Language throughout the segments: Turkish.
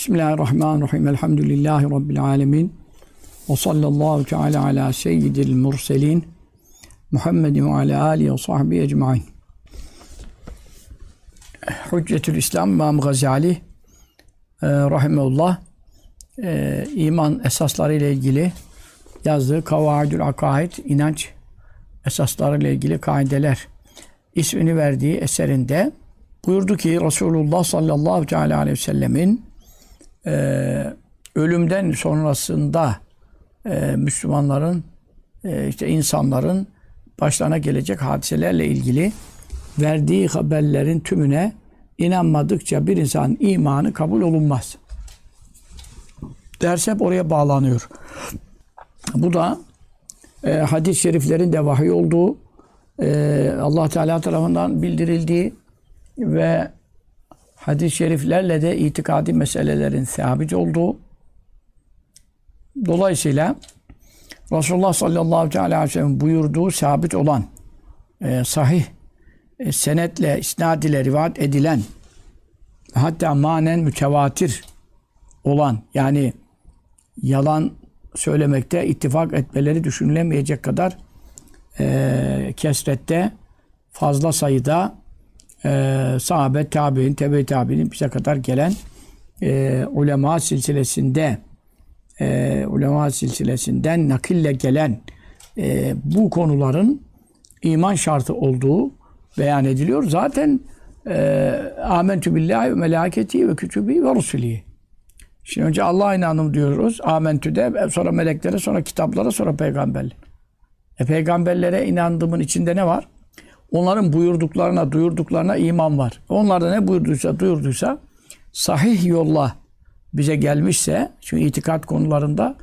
Bismillahirrahmanirrahim. Elhamdülillahi Rabbil alemin. Ve sallallahu teala ala seyyidil murselin. Muhammedin ve ala alihi ve sahbihi ecmain. Hüccetül İslam İmam Gazali e, Rahimeullah e, iman esasları ile ilgili yazdığı Kavaidül Akaid inanç esasları ile ilgili kaideler ismini verdiği eserinde buyurdu ki Resulullah sallallahu teala aleyhi ve sellemin e, ölümden sonrasında e, Müslümanların e, işte insanların başlarına gelecek hadiselerle ilgili verdiği haberlerin tümüne inanmadıkça bir insan imanı kabul olunmaz. Ders hep oraya bağlanıyor. Bu da e, hadis-i şeriflerin de vahiy olduğu, e, Allah Teala tarafından bildirildiği ve hadis-i şeriflerle de itikadi meselelerin sabit olduğu. Dolayısıyla Resulullah sallallahu aleyhi ve sellem buyurduğu sabit olan, e, sahih, e, senetle, isnad ile rivayet edilen, hatta manen mütevatir olan, yani yalan söylemekte ittifak etmeleri düşünülemeyecek kadar e, kesrette, fazla sayıda e, sahabe, tabi'in, tebe tabi'nin bize kadar gelen e, ulema silsilesinde e, ulema silsilesinden nakille gelen e, bu konuların iman şartı olduğu beyan ediliyor. Zaten e, amentü billahi ve melaketi ve kütübi ve rusulihi. Şimdi önce Allah'a inandım diyoruz. Amentü'de sonra meleklere, sonra kitaplara, sonra peygamberlere. E peygamberlere inandığımın içinde ne var? Onların buyurduklarına, duyurduklarına iman var. Onlar da ne buyurduysa, duyurduysa sahih yolla bize gelmişse, çünkü itikat konularında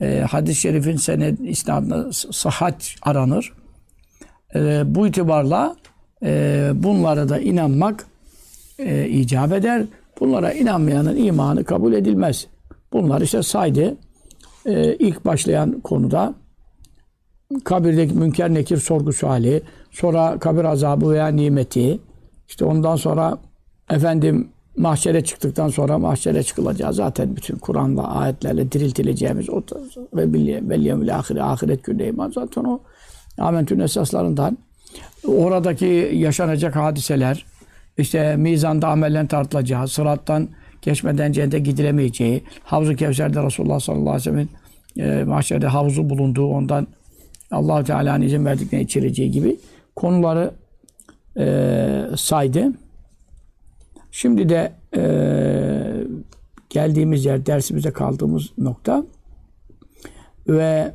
e, hadis-i şerifin sened isnadına sahat aranır. E, bu itibarla e, bunlara da inanmak e, icap eder. Bunlara inanmayanın imanı kabul edilmez. Bunlar işte saydı. E, ilk başlayan konuda kabirdeki münker nekir sorgu hali, sonra kabir azabı veya nimeti, işte ondan sonra efendim mahşere çıktıktan sonra mahşere çıkılacağı zaten bütün Kur'an'la ayetlerle diriltileceğimiz o ve belliyemül ahire ahiret günü iman zaten o amentün esaslarından. Oradaki yaşanacak hadiseler işte mizanda amellerin tartılacağı, sırattan geçmeden cennete gidilemeyeceği, Havzu Kevser'de Resulullah sallallahu aleyhi ve sellem'in e, mahşerde havuzu bulunduğu, ondan allah Teala'nın izin verdiklerine içireceği gibi konuları e, saydı. Şimdi de e, geldiğimiz yer, dersimizde kaldığımız nokta ve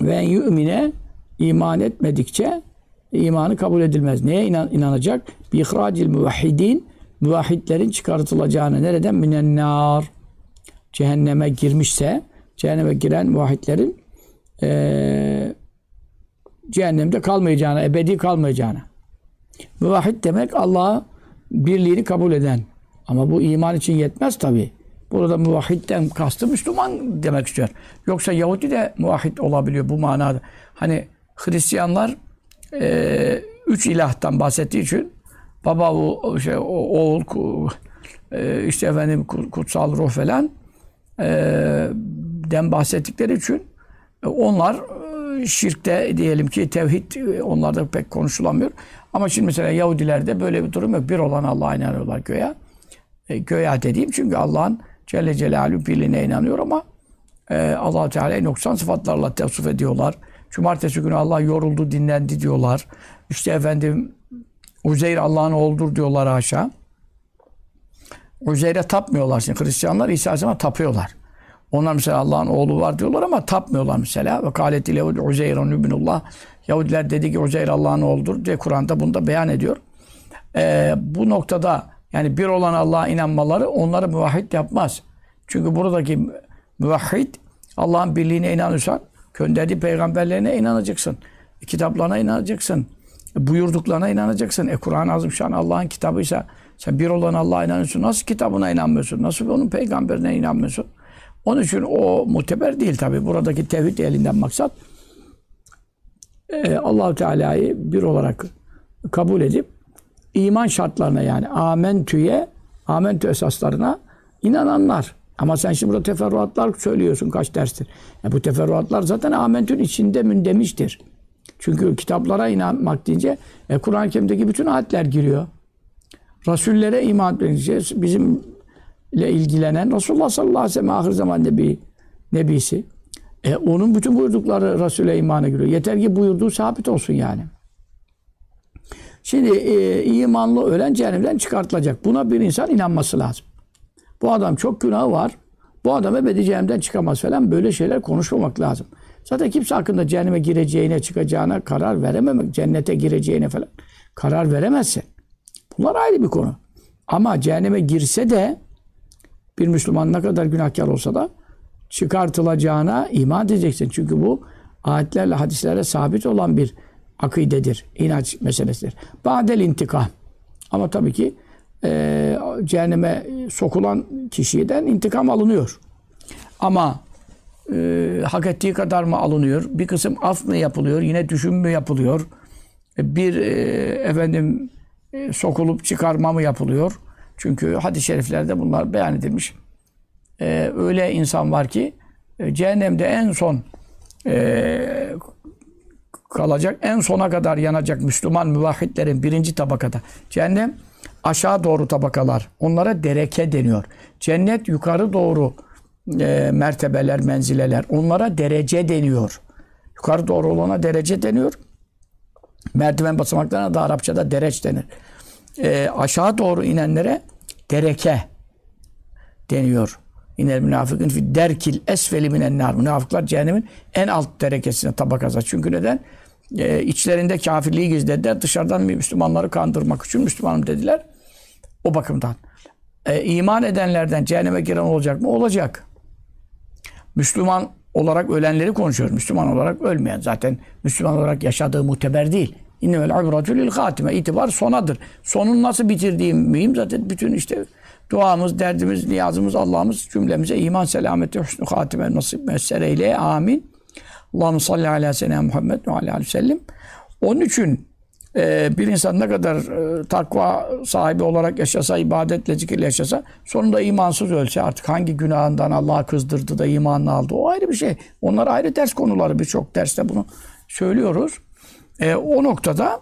ve yümine iman etmedikçe imanı kabul edilmez. Neye inan, inanacak? Bi ihracil muvahhidin muvahhidlerin çıkartılacağını nereden? Minen nar. Cehenneme girmişse cehenneme giren muvahhidlerin e, cehennemde kalmayacağına, ebedi kalmayacağına. Muvahhid demek Allah'a birliğini kabul eden. Ama bu iman için yetmez tabi. Burada muvahhidden kastı Müslüman demek istiyor. Yoksa Yahudi de muvahhid olabiliyor bu manada. Hani Hristiyanlar e, üç ilahtan bahsettiği için baba, o, şey, oğul, e, işte efendim kutsal ruh falan e, den bahsettikleri için onlar e, şirkte diyelim ki tevhid e, onlarda pek konuşulamıyor. Ama şimdi mesela Yahudilerde böyle bir durum yok. Bir olan Allah'a inanıyorlar göya. E, göya dediğim çünkü Allah'ın Celle Celaluhu birliğine inanıyor ama e, allah Teala'yı noksan sıfatlarla tevsif ediyorlar. Cumartesi günü Allah yoruldu, dinlendi diyorlar. İşte efendim Uzeyr Allah'ın oğludur diyorlar haşa. Uzeyr'e tapmıyorlar şimdi. Hristiyanlar İsa Aleyhisselam'a tapıyorlar. Onlar mesela Allah'ın oğlu var diyorlar ama tapmıyorlar mesela. Ve kâletil Yahudi Uzeyrun ibnullah. Yahudiler dedi ki Uzeyr Allah'ın oğludur diye Kur'an'da bunu da beyan ediyor. Ee, bu noktada yani bir olan Allah'a inanmaları onları müvahhid yapmaz. Çünkü buradaki müvahhid Allah'ın birliğine inanırsan gönderdiği peygamberlerine inanacaksın. Kitaplarına inanacaksın. Buyurduklarına inanacaksın. E Kur'an-ı Azimşan Allah'ın kitabıysa sen bir olan Allah'a inanıyorsun. Nasıl kitabına inanmıyorsun? Nasıl onun peygamberine inanmıyorsun? Onun için o muteber değil tabi. Buradaki tevhid elinden maksat e, allah Teala'yı bir olarak kabul edip iman şartlarına yani amentüye amentü esaslarına inananlar. Ama sen şimdi burada teferruatlar söylüyorsun kaç derstir. E bu teferruatlar zaten amentün içinde mündemiştir. Çünkü kitaplara inanmak deyince e, Kur'an-ı Kerim'deki bütün ayetler giriyor. Rasullere iman edeceğiz. Bizimle ilgilenen Resulullah sallallahu aleyhi ve sellem ahir zaman nebi, nebisi. E, onun bütün buyurdukları Resul'e imana giriyor. Yeter ki buyurduğu sabit olsun yani. Şimdi e, imanlı ölen cehennemden çıkartılacak. Buna bir insan inanması lazım. Bu adam çok günahı var. Bu adam ebedi cehennemden çıkamaz falan. Böyle şeyler konuşmamak lazım. Zaten kimse hakkında cehenneme gireceğine, çıkacağına karar verememek, cennete gireceğine falan karar veremezsin. Bunlar ayrı bir konu. Ama cehenneme girse de bir Müslüman ne kadar günahkar olsa da çıkartılacağına iman edeceksin. Çünkü bu ayetlerle, hadislerle sabit olan bir akidedir, inanç meselesidir. Badel intikam. Ama tabii ki e, cehenneme sokulan kişiden intikam alınıyor. Ama e, hak ettiği kadar mı alınıyor? Bir kısım af mı yapılıyor? Yine düşün mü yapılıyor? E, bir e, efendim e, sokulup çıkarma mı yapılıyor? Çünkü hadis-i şeriflerde bunlar beyan edilmiş. E, öyle insan var ki e, cehennemde en son e, kalacak, en sona kadar yanacak Müslüman müvahhidlerin birinci tabakada. Cehennem aşağı doğru tabakalar. Onlara dereke deniyor. Cennet yukarı doğru e, mertebeler, menzileler. Onlara derece deniyor. Yukarı doğru olana derece deniyor. Merdiven basamaklarına da Arapçada dereç denir. E, aşağı doğru inenlere dereke deniyor. İnel münafıkın fi derkil esfeli minen nar. Münafıklar cehennemin en alt derekesine tabakası. Çünkü neden? Ee, içlerinde kafirliği gizlediler. Dışarıdan Müslümanları kandırmak için Müslümanım dediler. O bakımdan. Ee, iman edenlerden cehenneme giren olacak mı? Olacak. Müslüman olarak ölenleri konuşuyoruz. Müslüman olarak ölmeyen. Zaten Müslüman olarak yaşadığı muteber değil. İnnevel ibratü lil hatime. İtibar sonadır. Sonun nasıl bitirdiğim mühim. Zaten bütün işte duamız, derdimiz, niyazımız, Allah'ımız cümlemize iman, selameti, hüsnü hatime nasip messer eyle. Amin. Allahu salli ala seyyidina Muhammed ve aleyhi ve. Onun için e, bir insan ne kadar e, takva sahibi olarak yaşasa, ibadetle, zikirle yaşasa, sonunda imansız ölse artık hangi günahından Allah'a kızdırdı da imanını aldı. O ayrı bir şey. Onlar ayrı ders konuları. Birçok derste bunu söylüyoruz. E, o noktada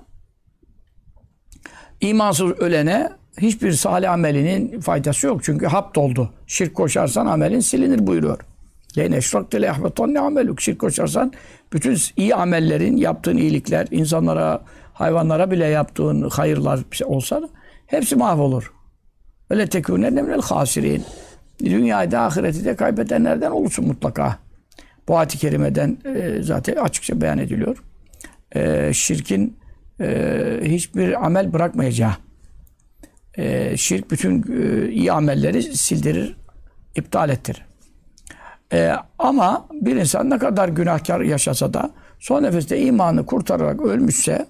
imansız ölene hiçbir salih amelinin faydası yok. Çünkü hap doldu. Şirk koşarsan amelin silinir buyuruyor. Leyne eşrakte le ahbetonne ameluk. Şirk koşarsan bütün iyi amellerin, yaptığın iyilikler, insanlara, hayvanlara bile yaptığın hayırlar olsa hepsi mahvolur. Öyle tekûnenne minel hasirin. Dünyayı da ahireti de kaybedenlerden olursun mutlaka. Bu ayet-i kerimeden e, zaten açıkça beyan ediliyor. E, şirkin e, hiçbir amel bırakmayacağı. E, şirk bütün e, iyi amelleri sildirir, iptal ettirir. E, ama bir insan ne kadar günahkar yaşasa da son nefeste imanı kurtararak ölmüşse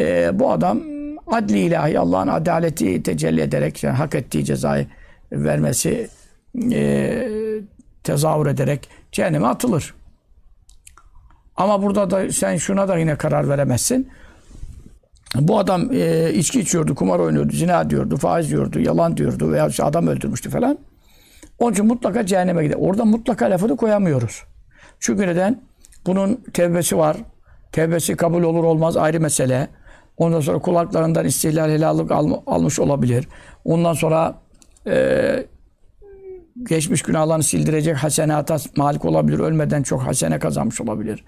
e, bu adam adli ilahi Allah'ın adaleti tecelli ederek yani hak ettiği cezayı vermesi e, tezahür ederek cehenneme atılır. Ama burada da sen şuna da yine karar veremezsin. Bu adam e, içki içiyordu, kumar oynuyordu, zina diyordu, faiz diyordu, yalan diyordu veya işte adam öldürmüştü falan. Onun için mutlaka cehenneme gider. Orada mutlaka lafını koyamıyoruz. Çünkü neden? Bunun tevbesi var. Tevbesi kabul olur olmaz ayrı mesele. Ondan sonra kulaklarından istihlal helallık al, almış olabilir. Ondan sonra e, geçmiş günahlarını sildirecek hasenata malik olabilir. Ölmeden çok hasene kazanmış olabilir.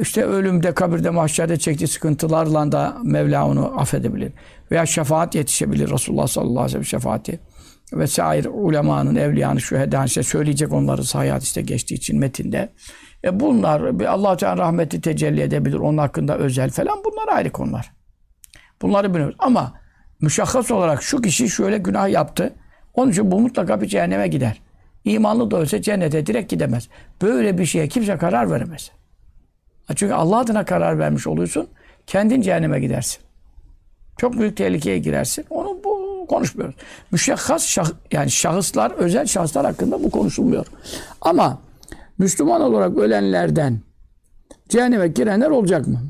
İşte ölümde, kabirde, mahşerde çektiği sıkıntılarla da Mevla onu affedebilir. Veya şefaat yetişebilir. Resulullah sallallahu aleyhi ve sellem şefaati vesaire ulemanın, evliyanın, şühedanın işte söyleyecek onları hayat işte geçtiği için metinde. E bunlar allah Teala rahmeti tecelli edebilir. Onun hakkında özel falan bunlar ayrı konular. Bunları biliyoruz. Ama müşahhas olarak şu kişi şöyle günah yaptı. Onun için bu mutlaka bir cehenneme gider. İmanlı da olsa cennete direkt gidemez. Böyle bir şeye kimse karar veremez. Çünkü Allah adına karar vermiş oluyorsun. Kendin cehenneme gidersin. Çok büyük tehlikeye girersin. Onu bu konuşmuyoruz. Müşahhas şah, yani şahıslar, özel şahıslar hakkında bu konuşulmuyor. Ama Müslüman olarak ölenlerden cehenneme girenler olacak mı?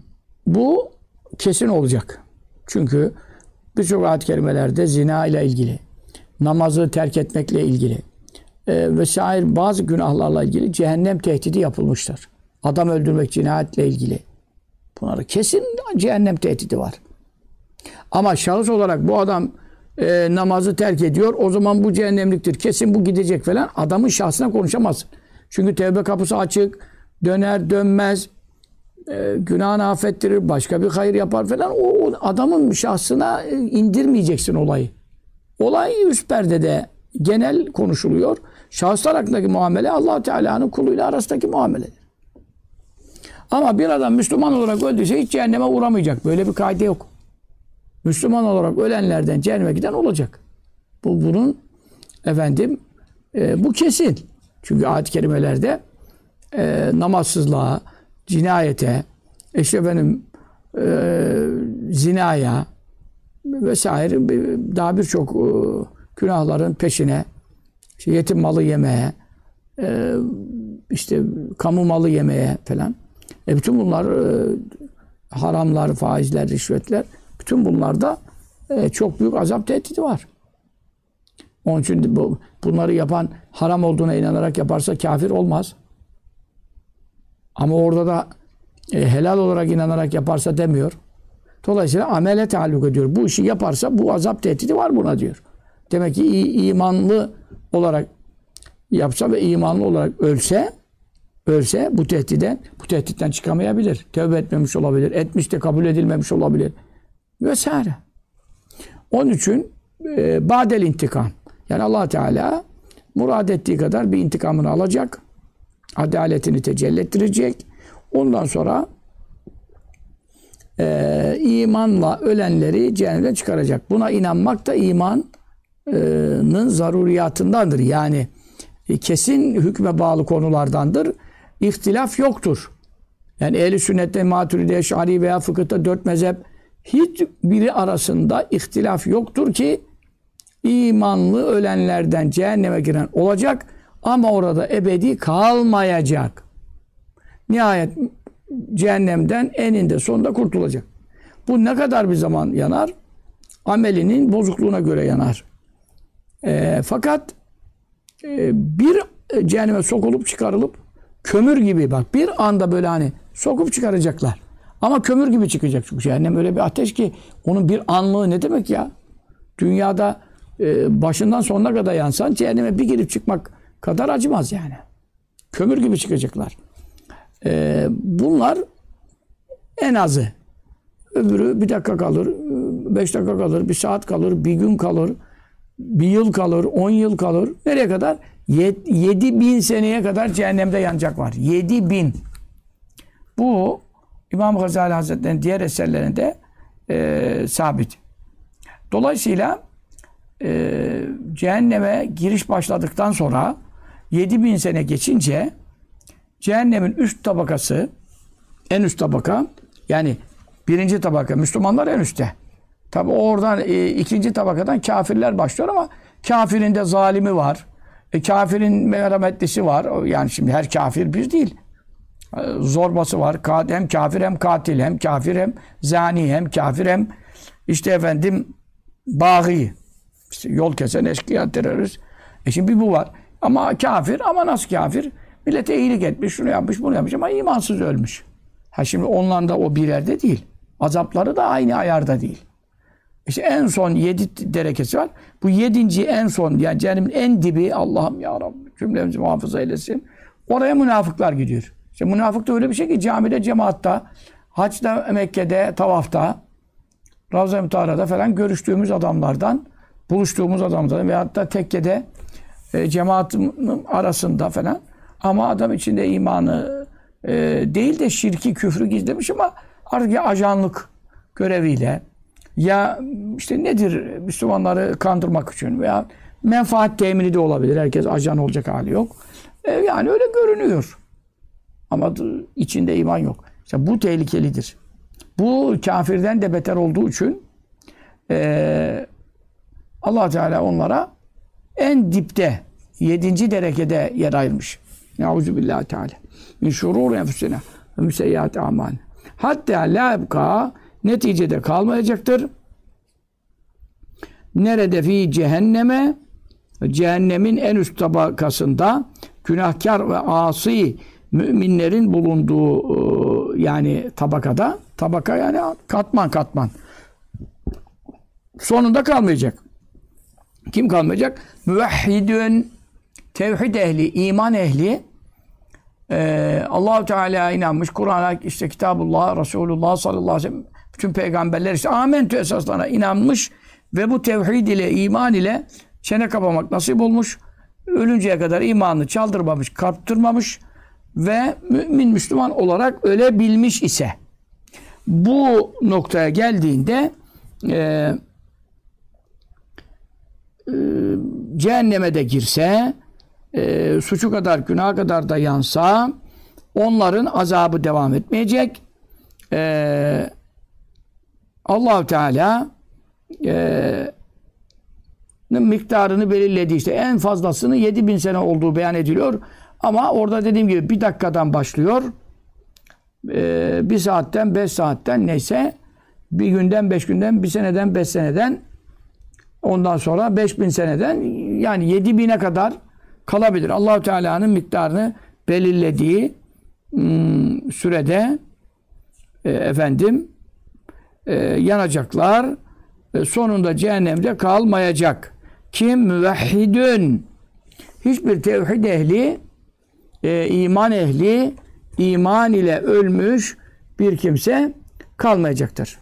Bu kesin olacak. Çünkü birçok ayet kelimelerde zina ile ilgili, namazı terk etmekle ilgili e, vesaire bazı günahlarla ilgili cehennem tehdidi yapılmıştır. Adam öldürmek cinayetle ilgili. Bunları kesin cehennem tehdidi var. Ama şahıs olarak bu adam e, namazı terk ediyor. O zaman bu cehennemliktir. Kesin bu gidecek falan. Adamın şahsına konuşamazsın. Çünkü tevbe kapısı açık. Döner dönmez. E, günahını affettirir. Başka bir hayır yapar falan. O, o adamın şahsına e, indirmeyeceksin olayı. Olay üst perdede genel konuşuluyor. Şahıslar hakkındaki muamele allah Teala'nın kuluyla arasındaki muameledir. Ama bir adam Müslüman olarak öldüyse hiç cehenneme uğramayacak. Böyle bir kaide yok. Müslüman olarak ölenlerden cehenneme giden olacak. Bu bunun efendim e, bu kesin. Çünkü ayet-i kerimelerde e, namazsızlığa, cinayete, işte efendim e, zinaya vesaire daha birçok e, günahların peşine işte yetim malı yemeye e, işte kamu malı yemeye falan e bütün bunlar e, haramlar, faizler, rişvetler bütün bunlarda e, çok büyük azap tehdidi var. Onun için bu, bunları yapan haram olduğuna inanarak yaparsa kafir olmaz. Ama orada da e, helal olarak inanarak yaparsa demiyor. Dolayısıyla amele taalluk ediyor. Bu işi yaparsa bu azap tehdidi var buna diyor. Demek ki imanlı olarak yapsa ve imanlı olarak ölse ölse bu tehdiden bu tehditten çıkamayabilir. Tövbe etmemiş olabilir. Etmiş de kabul edilmemiş olabilir. Vesaire. Onun için e, badel intikam. Yani allah Teala murad ettiği kadar bir intikamını alacak. Adaletini tecelli ettirecek. Ondan sonra e, imanla ölenleri cehennemden çıkaracak. Buna inanmak da imanın zaruriyatındandır. Yani e, kesin hükme bağlı konulardandır. İhtilaf yoktur. Yani ehli sünnette, maturide, şari veya fıkıhta dört mezhep hiç biri arasında ihtilaf yoktur ki imanlı ölenlerden cehenneme giren olacak ama orada ebedi kalmayacak. Nihayet cehennemden eninde sonunda kurtulacak. Bu ne kadar bir zaman yanar? Amelinin bozukluğuna göre yanar. E, fakat e, bir cehenneme sokulup çıkarılıp kömür gibi bak bir anda böyle hani sokup çıkaracaklar. Ama kömür gibi çıkacak çünkü cehennem öyle bir ateş ki onun bir anlığı ne demek ya? Dünyada e, başından sonuna kadar yansan cehenneme bir girip çıkmak kadar acımaz yani. Kömür gibi çıkacaklar. E, bunlar en azı. Öbürü bir dakika kalır, beş dakika kalır, bir saat kalır, bir gün kalır, bir yıl kalır, on yıl kalır. Nereye kadar? Yedi bin seneye kadar cehennemde yanacak var. Yedi bin. Bu İmam Gazali Hazretleri'nin diğer eserlerinde e, sabit. Dolayısıyla e, cehenneme giriş başladıktan sonra 7000 sene geçince cehennemin üst tabakası en üst tabaka yani birinci tabaka Müslümanlar en üstte. Tabi oradan e, ikinci tabakadan kafirler başlıyor ama kafirin de zalimi var. E, kafirin merhametlisi var. Yani şimdi her kafir bir değil. E, zorbası var. Hem kafir hem katil hem kafir hem zani hem kafir hem işte efendim bağı. İşte yol kesen eşkıya terörist. E şimdi bir bu var. Ama kafir ama nasıl kafir? Millete iyilik etmiş, şunu yapmış, bunu yapmış ama imansız ölmüş. Ha şimdi onların da o bir yerde değil. Azapları da aynı ayarda değil. İşte en son yedi derekesi var. Bu yedinci en son yani cehennemin en dibi Allah'ım ya Rabbi cümlemizi muhafaza eylesin. Oraya münafıklar gidiyor. İşte münafık da öyle bir şey ki camide, cemaatta, haçta, Mekke'de, tavafta, Ravza-i Mutahara'da falan görüştüğümüz adamlardan, buluştuğumuz adamlardan veyahut da tekkede e, cemaatin arasında falan ama adam içinde imanı e, değil de şirki, küfrü gizlemiş ama artık ya ajanlık göreviyle ya işte nedir Müslümanları kandırmak için veya menfaat temini de olabilir. Herkes ajan olacak hali yok. E, yani öyle görünüyor. Ama içinde iman yok. İşte bu tehlikelidir. Bu kafirden de beter olduğu için e, allah Teala onlara en dipte, yedinci derekede yer ayırmış. Nauzu billahi teala. Min şurur enfusina ve müseyyat amal. Hatta la ebka neticede kalmayacaktır. Nerede fi cehenneme cehennemin en üst tabakasında günahkar ve asi müminlerin bulunduğu e, yani tabakada tabaka yani katman katman sonunda kalmayacak. Kim kalmayacak? Müvehhidün tevhid ehli, iman ehli e, Allahu Teala inanmış. Kur'an'a işte Kitabullah, Resulullah sallallahu aleyhi ve sellem bütün peygamberler işte amentü esaslarına inanmış ve bu tevhid ile, iman ile çene kapamak nasip olmuş. Ölünceye kadar imanını çaldırmamış, kaptırmamış ve mümin Müslüman olarak ölebilmiş ise bu noktaya geldiğinde e, e, cehenneme de girse e, suçu kadar günah kadar da yansa onların azabı devam etmeyecek. E, Allahu Teala e, miktarını belirledi işte en fazlasını 7000 bin sene olduğu beyan ediliyor. Ama orada dediğim gibi bir dakikadan başlıyor. E, bir saatten, beş saatten neyse bir günden, beş günden, bir seneden, beş seneden ondan sonra beş bin seneden yani yedi bine kadar kalabilir. Allahu Teala'nın miktarını belirlediği hmm, sürede e, efendim e, yanacaklar. E, sonunda cehennemde kalmayacak. Kim? Müvehhidün. Hiçbir tevhid ehli, iman ehli, iman ile ölmüş bir kimse kalmayacaktır.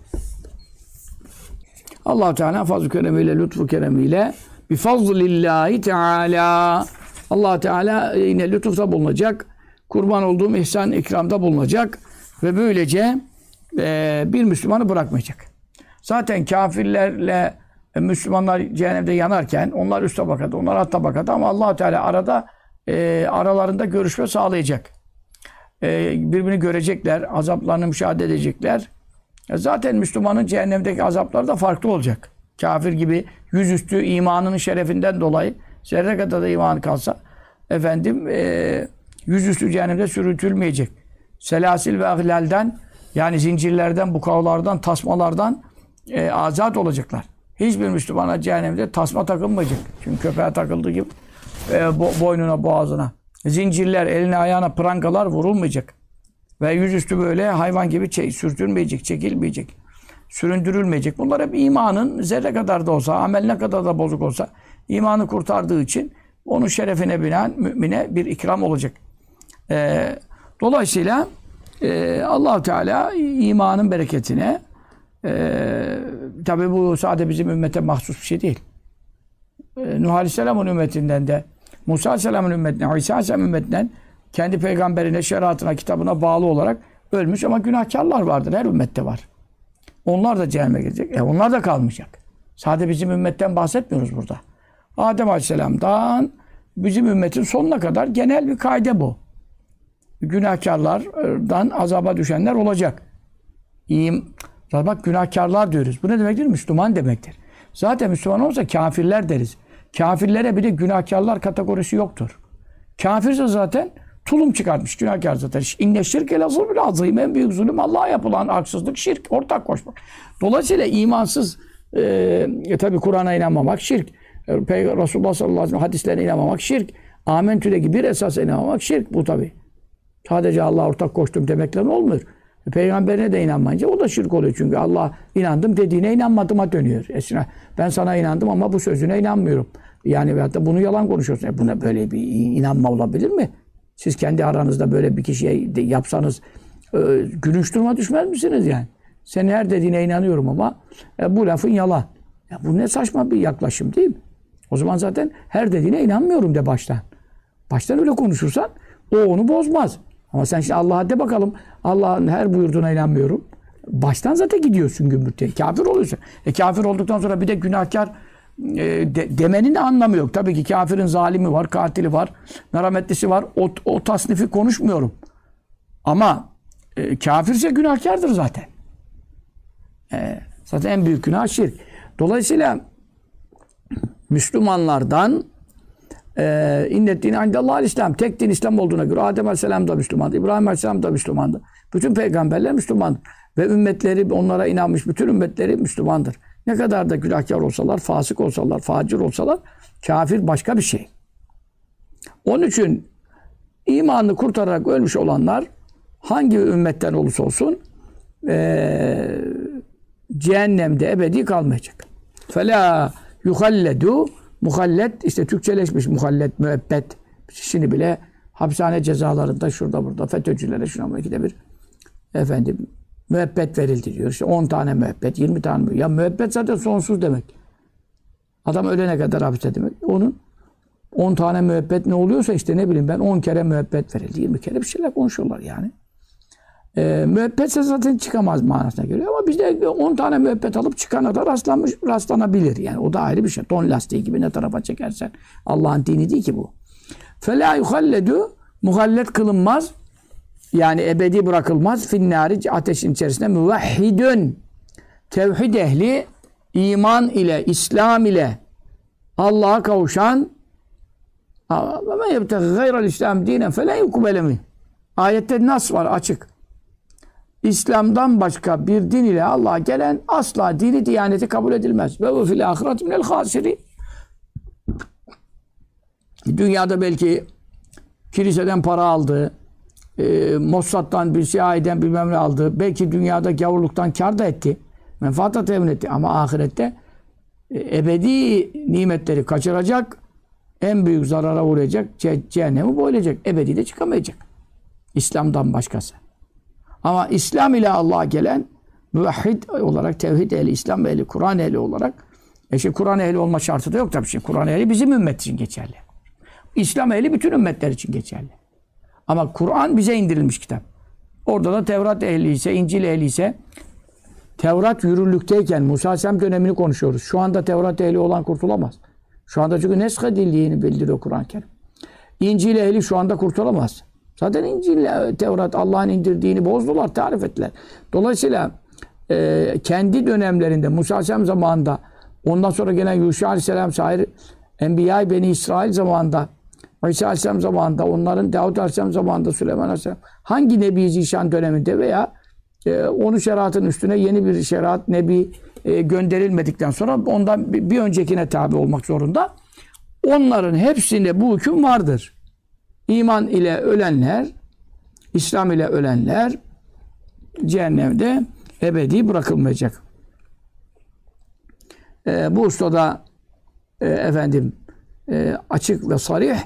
allah Teala fazl-ı keremiyle, lütfu keremiyle bi fazlillahi Teala allah Teala yine lütufta bulunacak. Kurban olduğum ihsan ikramda bulunacak. Ve böylece e, bir Müslümanı bırakmayacak. Zaten kafirlerle e, Müslümanlar cehennemde yanarken onlar üst tabakada, onlar alt tabakada ama allah Teala arada e, aralarında görüşme sağlayacak. E, birbirini görecekler, azaplarını müşahede edecekler. E, zaten Müslümanın cehennemdeki azapları da farklı olacak. Kafir gibi yüzüstü imanının şerefinden dolayı zerre kadar da iman kalsa efendim e, yüzüstü cehennemde sürütülmeyecek. Selasil ve ahlalden yani zincirlerden, bukavlardan, tasmalardan e, azat olacaklar. Hiçbir Müslümana cehennemde tasma takılmayacak. Çünkü köpeğe takıldığı gibi e, bo boynuna, boğazına. Zincirler, eline, ayağına prangalar vurulmayacak. Ve yüzüstü böyle hayvan gibi çek, sürtülmeyecek, çekilmeyecek. Süründürülmeyecek. Bunlar hep imanın zerre kadar da olsa, amel ne kadar da bozuk olsa imanı kurtardığı için onun şerefine binen mümine bir ikram olacak. E, dolayısıyla e, allah Teala imanın bereketine e, tabi bu sadece bizim ümmete mahsus bir şey değil. E, Nuh Aleyhisselam'ın ümmetinden de Musa Aleyhisselam'ın ümmetinden, İsa Aleyhisselam'ın ümmetinden kendi peygamberine, şeriatına, kitabına bağlı olarak ölmüş ama günahkarlar vardır. Her ümmette var. Onlar da cehenneme gidecek. E onlar da kalmayacak. Sadece bizim ümmetten bahsetmiyoruz burada. Adem Aleyhisselam'dan bizim ümmetin sonuna kadar genel bir kaide bu. Günahkarlardan azaba düşenler olacak. İyiyim. Bak günahkarlar diyoruz. Bu ne demektir? Müslüman demektir. Zaten Müslüman olsa kafirler deriz. Kafirlere bir de günahkarlar kategorisi yoktur. Kafirse zaten tulum çıkartmış günahkar zaten. İnne şirk el zulmül azim. En büyük zulüm Allah'a yapılan haksızlık şirk. Ortak koşmak. Dolayısıyla imansız e tabi Kur'an'a inanmamak şirk. E, Resulullah sallallahu aleyhi ve sellem hadislerine inanmamak şirk. Amentü'deki bir esas inanmamak şirk bu tabi. Sadece Allah'a ortak koştum demekle olmuyor. E, peygamberine de inanmayınca o da şirk oluyor. Çünkü Allah inandım dediğine inanmadıma dönüyor. Esna, ben sana inandım ama bu sözüne inanmıyorum. Yani veyahut da bunu yalan konuşuyorsun. E buna böyle bir inanma olabilir mi? Siz kendi aranızda böyle bir kişiye yapsanız e, gülünç duruma düşmez misiniz yani? Senin her dediğine inanıyorum ama e, bu lafın yalan. Ya bu ne saçma bir yaklaşım değil mi? O zaman zaten her dediğine inanmıyorum de baştan. Baştan öyle konuşursan o onu bozmaz. Ama sen şimdi Allah'a de bakalım. Allah'ın her buyurduğuna inanmıyorum. Baştan zaten gidiyorsun gümbürtüye. Kafir oluyorsun. E kafir olduktan sonra bir de günahkar e, de, demenin de anlamı yok. Tabii ki kafirin zalimi var, katili var, merhametlisi var. O, o tasnifi konuşmuyorum. Ama e, kafirse günahkardır zaten. E, zaten en büyük günah şirk. Dolayısıyla Müslümanlardan e, innet dini indallah İslam. Tek din İslam olduğuna göre Adem Aleyhisselam da Müslümandı. İbrahim Aleyhisselam da Müslümandı. Bütün peygamberler Müslümandır. Ve ümmetleri onlara inanmış bütün ümmetleri Müslümandır. Ne kadar da günahkar olsalar, fasık olsalar, facir olsalar kafir başka bir şey. Onun için imanını kurtararak ölmüş olanlar hangi ümmetten olursa olsun ee, cehennemde ebedi kalmayacak. Fela yuhalledu muhallet işte Türkçeleşmiş muhallet müebbet. Şimdi bile hapishane cezalarında şurada burada FETÖ'cülere şuna bu ikide bir efendim müebbet verildi diyor. İşte 10 tane müebbet, 20 tane müebbet. Ya müebbet zaten sonsuz demek. Adam ölene kadar hapiste demek. Onun 10 tane müebbet ne oluyorsa işte ne bileyim ben 10 kere müebbet verildi. 20 kere bir şeyler konuşuyorlar yani. E, müebbetse zaten çıkamaz manasına geliyor ama bizde 10 tane müebbet alıp çıkana da rastlanmış, rastlanabilir. Yani o da ayrı bir şey. Ton lastiği gibi ne tarafa çekersen. Allah'ın dini değil ki bu. فَلَا يُخَلَّدُ Muhallet kılınmaz. Yani ebedi bırakılmaz. Finnari ateşin içerisinde müvehhidün. Tevhid ehli iman ile, İslam ile Allah'a kavuşan ve yebtegi gayral İslam dinen felen yukbele Ayette nas var açık. İslam'dan başka bir din ile Allah'a gelen asla dini diyaneti kabul edilmez. Ve bu fil ahiret minel hasiri. Dünyada belki kiliseden para aldı, e, Mossad'dan bir CIA'den bilmem ne aldı. Belki dünyada gavurluktan kar da etti. Menfaat da temin etti. Ama ahirette e, ebedi nimetleri kaçıracak, en büyük zarara uğrayacak, ce cehennemi boylayacak. Ebedi de çıkamayacak. İslam'dan başkası. Ama İslam ile Allah'a gelen müvahhid olarak, tevhid ehli, İslam ehli, Kur'an ehli olarak e şimdi Kur'an ehli olma şartı da yok tabii. Şimdi Kur'an ehli bizim ümmet için geçerli. İslam ehli bütün ümmetler için geçerli. Ama Kur'an bize indirilmiş kitap. Orada da Tevrat ehli ise, İncil ehli ise Tevrat yürürlükteyken Musa Aleyhisselam dönemini konuşuyoruz. Şu anda Tevrat ehli olan kurtulamaz. Şu anda çünkü nesk edildiğini bildiriyor Kur'an-ı Kerim. İncil ehli şu anda kurtulamaz. Zaten İncil, Tevrat Allah'ın indirdiğini bozdular, tarif ettiler. Dolayısıyla e, kendi dönemlerinde Musa Aleyhisselam zamanında ondan sonra gelen Yuşa Aleyhisselam sair Enbiya Beni İsrail zamanında İsa Aleyhisselam zamanında, onların Davut Aleyhisselam zamanında, Süleyman Aleyhisselam hangi Nebi Zişan döneminde veya e, onu şeriatın üstüne yeni bir şeriat Nebi e, gönderilmedikten sonra ondan bir öncekine tabi olmak zorunda. Onların hepsinde bu hüküm vardır. İman ile ölenler, İslam ile ölenler cehennemde ebedi bırakılmayacak. E, bu ustada e, efendim e, açık ve sarih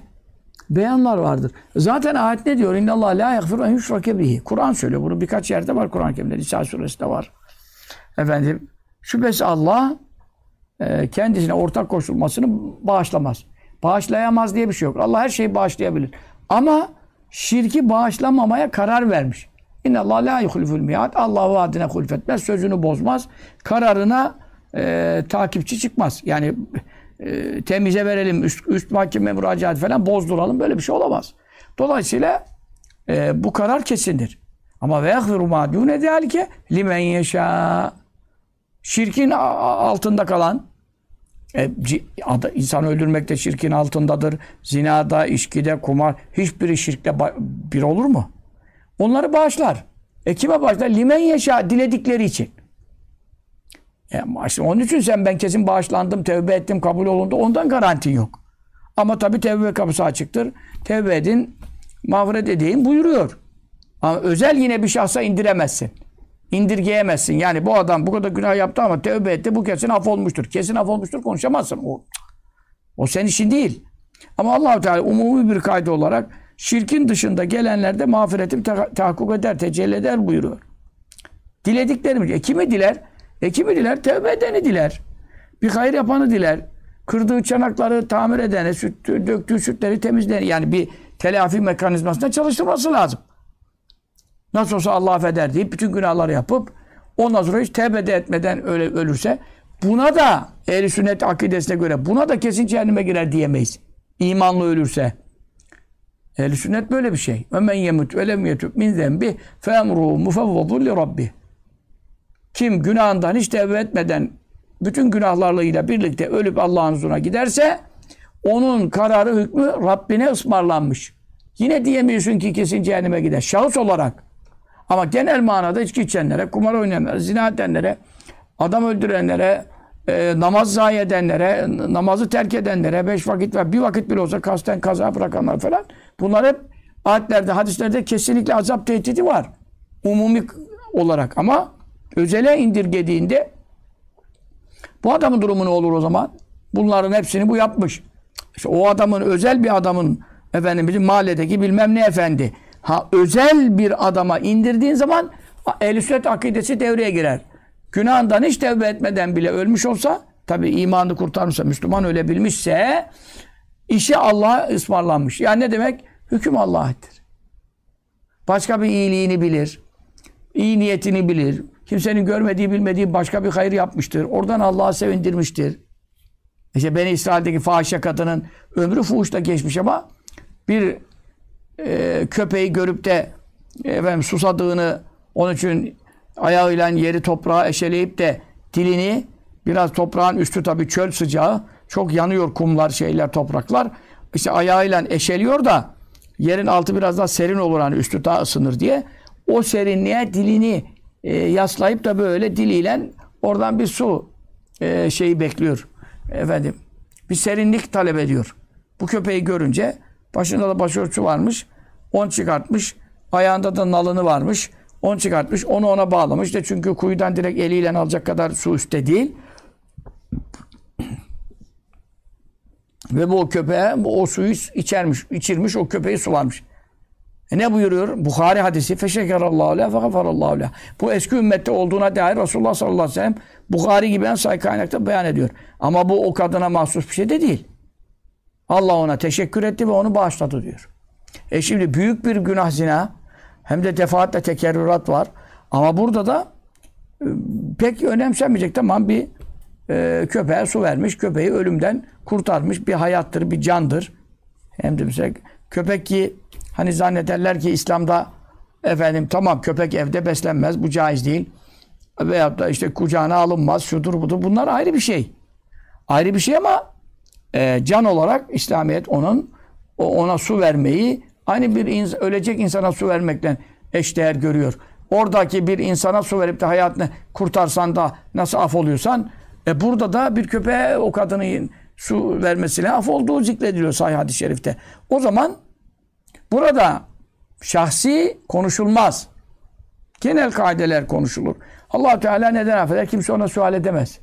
beyanlar vardır. Zaten ayet ne diyor? İnna Allah la yaghfiru en yushrake bihi. Kur'an söylüyor. Bunu birkaç yerde var Kur'an-ı Kerim'de. Nisa suresinde var. Efendim şüphesiz Allah e, kendisine ortak koşulmasını bağışlamaz. Bağışlayamaz diye bir şey yok. Allah her şeyi bağışlayabilir. Ama şirki bağışlamamaya karar vermiş. İnna Allah la yuhliful miad. Allah vaadine hulfetmez. Sözünü bozmaz. Kararına e, takipçi çıkmaz. Yani e, temize verelim, üst, üst mahkeme müracaat falan bozduralım. Böyle bir şey olamaz. Dolayısıyla e, bu karar kesindir. Ama ve yagfiru ma dune zalike limen yeşâ. Şirkin altında kalan e, insan öldürmekte şirkin altındadır. Zinada, içkide, kumar hiçbiri şirkle bir olur mu? Onları bağışlar. E kime bağışlar? Limen yaşa diledikleri için. E, işte onun için sen ben kesin bağışlandım, tevbe ettim, kabul olundu. Ondan garantin yok. Ama tabii tevbe kapısı açıktır. Tevbe edin, mağfiret edeyim buyuruyor. Ama özel yine bir şahsa indiremezsin. İndirgeyemezsin. Yani bu adam bu kadar günah yaptı ama tevbe etti. Bu kesin af olmuştur. Kesin af olmuştur konuşamazsın. O, o senin işin değil. Ama allah Teala umumi bir kaydı olarak şirkin dışında gelenlerde mağfiretim tahakkuk eder, tecelli eder buyuruyor. Dilediklerimiz. E kimi diler? E kimi diler? Tevbe edeni diler. Bir hayır yapanı diler. Kırdığı çanakları tamir edeni, süt, döktüğü sütleri temizleyeni. Yani bir telafi mekanizmasında çalıştırması lazım. Nasıl olsa Allah affeder deyip bütün günahları yapıp ondan sonra hiç tevbe de etmeden öyle ölürse buna da ehli sünnet akidesine göre buna da kesin cehenneme girer diyemeyiz. İmanlı ölürse. Ehli sünnet böyle bir şey. Ve men yemut ve lem yetub min zenbi fe emruhu mufevvadun rabbi. Kim günahından hiç tevbe etmeden bütün günahlarıyla birlikte ölüp Allah'ın huzuruna giderse onun kararı hükmü Rabbine ısmarlanmış. Yine diyemiyorsun ki kesin cehenneme gider. Şahıs olarak. Ama genel manada içki içenlere, kumar oynayanlara, zina edenlere, adam öldürenlere, e, namaz zayi edenlere, namazı terk edenlere, beş vakit ve bir vakit bile olsa kasten kaza bırakanlar falan. Bunlar hep ayetlerde, hadislerde kesinlikle azap tehdidi var. Umumi olarak ama özele indirgediğinde bu adamın durumu ne olur o zaman? Bunların hepsini bu yapmış. İşte o adamın, özel bir adamın efendim bizim mahalledeki bilmem ne efendi. Ha özel bir adama indirdiğin zaman ehl sünnet akidesi devreye girer. Günahından hiç tevbe etmeden bile ölmüş olsa tabi imanı kurtarmışsa, Müslüman öyle bilmişse işi Allah'a ısmarlanmış. Yani ne demek? Hüküm Allah'tır. Başka bir iyiliğini bilir. iyi niyetini bilir. Kimsenin görmediği, bilmediği başka bir hayır yapmıştır. Oradan Allah'a sevindirmiştir. İşte Beni İsrail'deki fahişe kadının ömrü fuhuşta geçmiş ama bir e, köpeği görüp de efendim susadığını onun için ayağıyla yeri toprağa eşeleyip de dilini biraz toprağın üstü tabi çöl sıcağı çok yanıyor kumlar şeyler topraklar. İşte ayağıyla eşeliyor da yerin altı biraz daha serin olur hani üstü daha ısınır diye. O serinliğe dilini e, yaslayıp da böyle diliyle oradan bir su e, şeyi bekliyor. Efendim bir serinlik talep ediyor. Bu köpeği görünce başında da başörtüsü varmış. On çıkartmış. Ayağında da nalını varmış. On çıkartmış. Onu ona bağlamış. İşte çünkü kuyudan direkt eliyle alacak kadar su üstte değil. Ve bu köpeğe bu, o suyu içermiş, içirmiş, o köpeği sularmış. E ne buyuruyor? Bukhari hadisi. Feşekerallahu le fe gafarallahu le. Bu eski ümmette olduğuna dair Resulullah sallallahu aleyhi ve sellem Bukhari gibi en sayı kaynakta beyan ediyor. Ama bu o kadına mahsus bir şey de değil. Allah ona teşekkür etti ve onu bağışladı diyor. E şimdi büyük bir günah zina hem de defaatle tekerrürat var. Ama burada da e, pek önemsenmeyecek. Tamam bir e, köpeğe su vermiş. Köpeği ölümden kurtarmış. Bir hayattır, bir candır. Hem de mesela köpek ki hani zannederler ki İslam'da efendim tamam köpek evde beslenmez. Bu caiz değil. Veyahut da işte kucağına alınmaz. Şudur budur. Bunlar ayrı bir şey. Ayrı bir şey ama e, can olarak İslamiyet onun ona su vermeyi aynı bir ins ölecek insana su vermekten eşdeğer görüyor. Oradaki bir insana su verip de hayatını kurtarsan da nasıl af oluyorsan e burada da bir köpeğe o kadının su vermesiyle af olduğu zikrediliyor sahih hadis-i şerifte. O zaman burada şahsi konuşulmaz. Genel kaideler konuşulur. allah Teala neden affeder? Kimse ona sual edemez.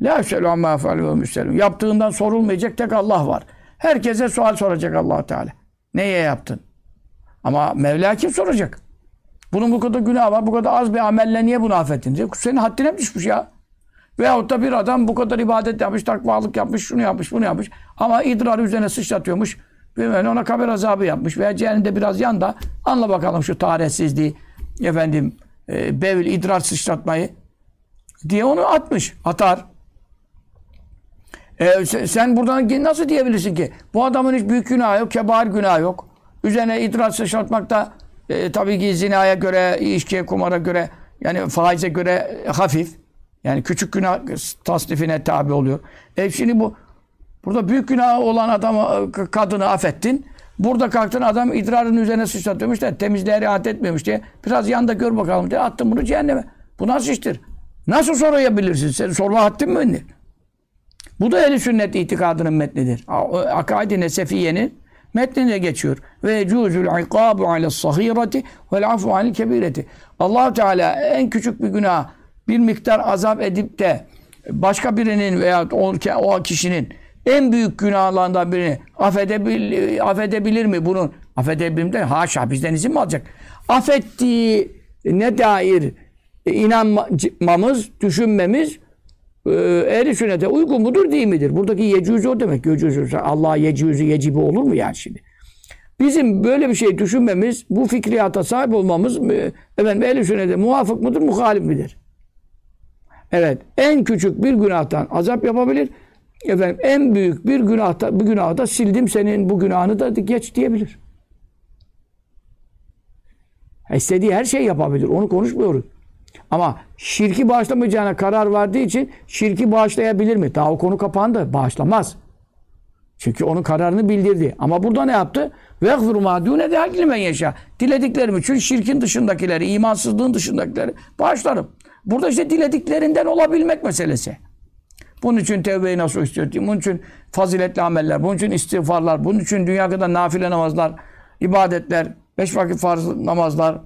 La yüselü amma ve Yaptığından sorulmayacak tek Allah var. Herkese sual soracak allah Teala. Neye yaptın? Ama Mevla kim soracak? Bunun bu kadar günah var, bu kadar az bir amelle niye bunu affettin? Diye. Senin haddine düşmüş ya. Veyahut da bir adam bu kadar ibadet yapmış, takvalık yapmış, şunu yapmış, bunu yapmış. Ama idrar üzerine sıçratıyormuş. Bilmem ona kabir azabı yapmış. Veya cehennemde biraz yan da anla bakalım şu tarihsizliği, efendim, e, bevil, idrar sıçratmayı diye onu atmış. Atar. E, sen buradan nasıl diyebilirsin ki? Bu adamın hiç büyük günah yok, kebar günah yok. Üzerine idrar sıçratmakta e, tabii ki zinaya göre, içkiye, kumara göre, yani faize göre hafif. Yani küçük günah tasnifine tabi oluyor. E şimdi bu burada büyük günah olan adamı, kadını affettin. Burada kalktın adam idrarın üzerine sıçratıyormuş da temizliğe riayet etmiyormuş diye. Biraz yanda gör bakalım diye attın bunu cehenneme. Bu nasıl iştir? Nasıl soruyabilirsin? Sen sorma haddin mi? Bu da ehl sünnet itikadının metnidir. Akaid-i Nesefiye'nin metnine geçiyor. Ve cuzul ikabu ale sahirati vel afu anil kebireti. allah Teala en küçük bir günah bir miktar azap edip de başka birinin veya o, kişinin en büyük günahlarından birini affedebil, affedebilir mi bunun? Affedebilir mi? Haşa bizden izin mi alacak? Affettiği ne dair inanmamız, düşünmemiz ehli sünnete uygun mudur değil midir? Buradaki yecüzü o demek. Yecüzü. Allah yecüzü yecibi olur mu yani şimdi? Bizim böyle bir şey düşünmemiz, bu fikriyata sahip olmamız e, efendim ehli sünnete muvafık mıdır, muhalif midir? Evet, en küçük bir günahtan azap yapabilir. Efendim en büyük bir günahta bu günahı sildim senin bu günahını da geç diyebilir. İstediği her şey yapabilir. Onu konuşmuyoruz. Ama şirki bağışlamayacağına karar verdiği için şirki bağışlayabilir mi? Daha o konu kapandı. Bağışlamaz. Çünkü onun kararını bildirdi. Ama burada ne yaptı? وَغْفِرُ مَا دُونَ دَهَكْلِ مَنْ يَشَى Dilediklerim için şirkin dışındakileri, imansızlığın dışındakileri bağışlarım. Burada işte dilediklerinden olabilmek meselesi. Bunun için tevbeyi nasıl istiyor? Bunun için faziletli ameller, bunun için istiğfarlar, bunun için dünya kadar nafile namazlar, ibadetler, beş vakit farz namazlar,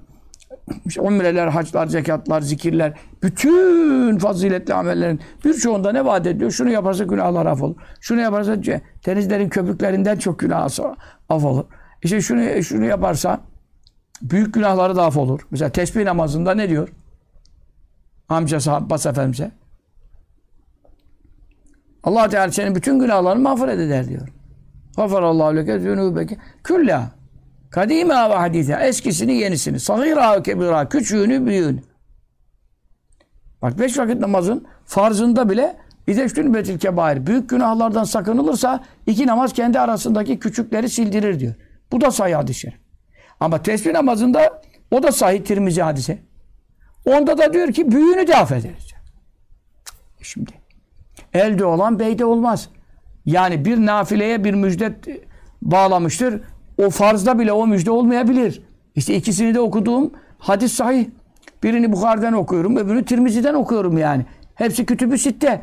işte umreler, haçlar, zekatlar, zikirler, bütün faziletli amellerin birçoğunda ne vaat ediyor? Şunu yaparsa günahlar af olur. Şunu yaparsa denizlerin köpüklerinden çok günah af olur. İşte şunu, şunu yaparsa büyük günahları da af olur. Mesela tesbih namazında ne diyor? Amcası Abbas Efendimiz'e. Allah Teala senin bütün günahlarını mağfiret eder diyor. Gafarallahu leke zünubeke külla. Kadime ve hadise. Eskisini yenisini. Sagira ve kebira. Küçüğünü büyüğünü. Bak beş vakit namazın farzında bile İzeştün betil kebair. Büyük günahlardan sakınılırsa iki namaz kendi arasındaki küçükleri sildirir diyor. Bu da sahih hadis. Ama tesbih namazında o da sahih Tirmizi hadise. Onda da diyor ki büyüğünü de affederiz. Şimdi elde olan beyde olmaz. Yani bir nafileye bir müjde bağlamıştır. O farzda bile o müjde olmayabilir. İşte ikisini de okuduğum hadis sahih. Birini Bukhari'den okuyorum, öbürünü Tirmizi'den okuyorum yani. Hepsi kütübü sitte.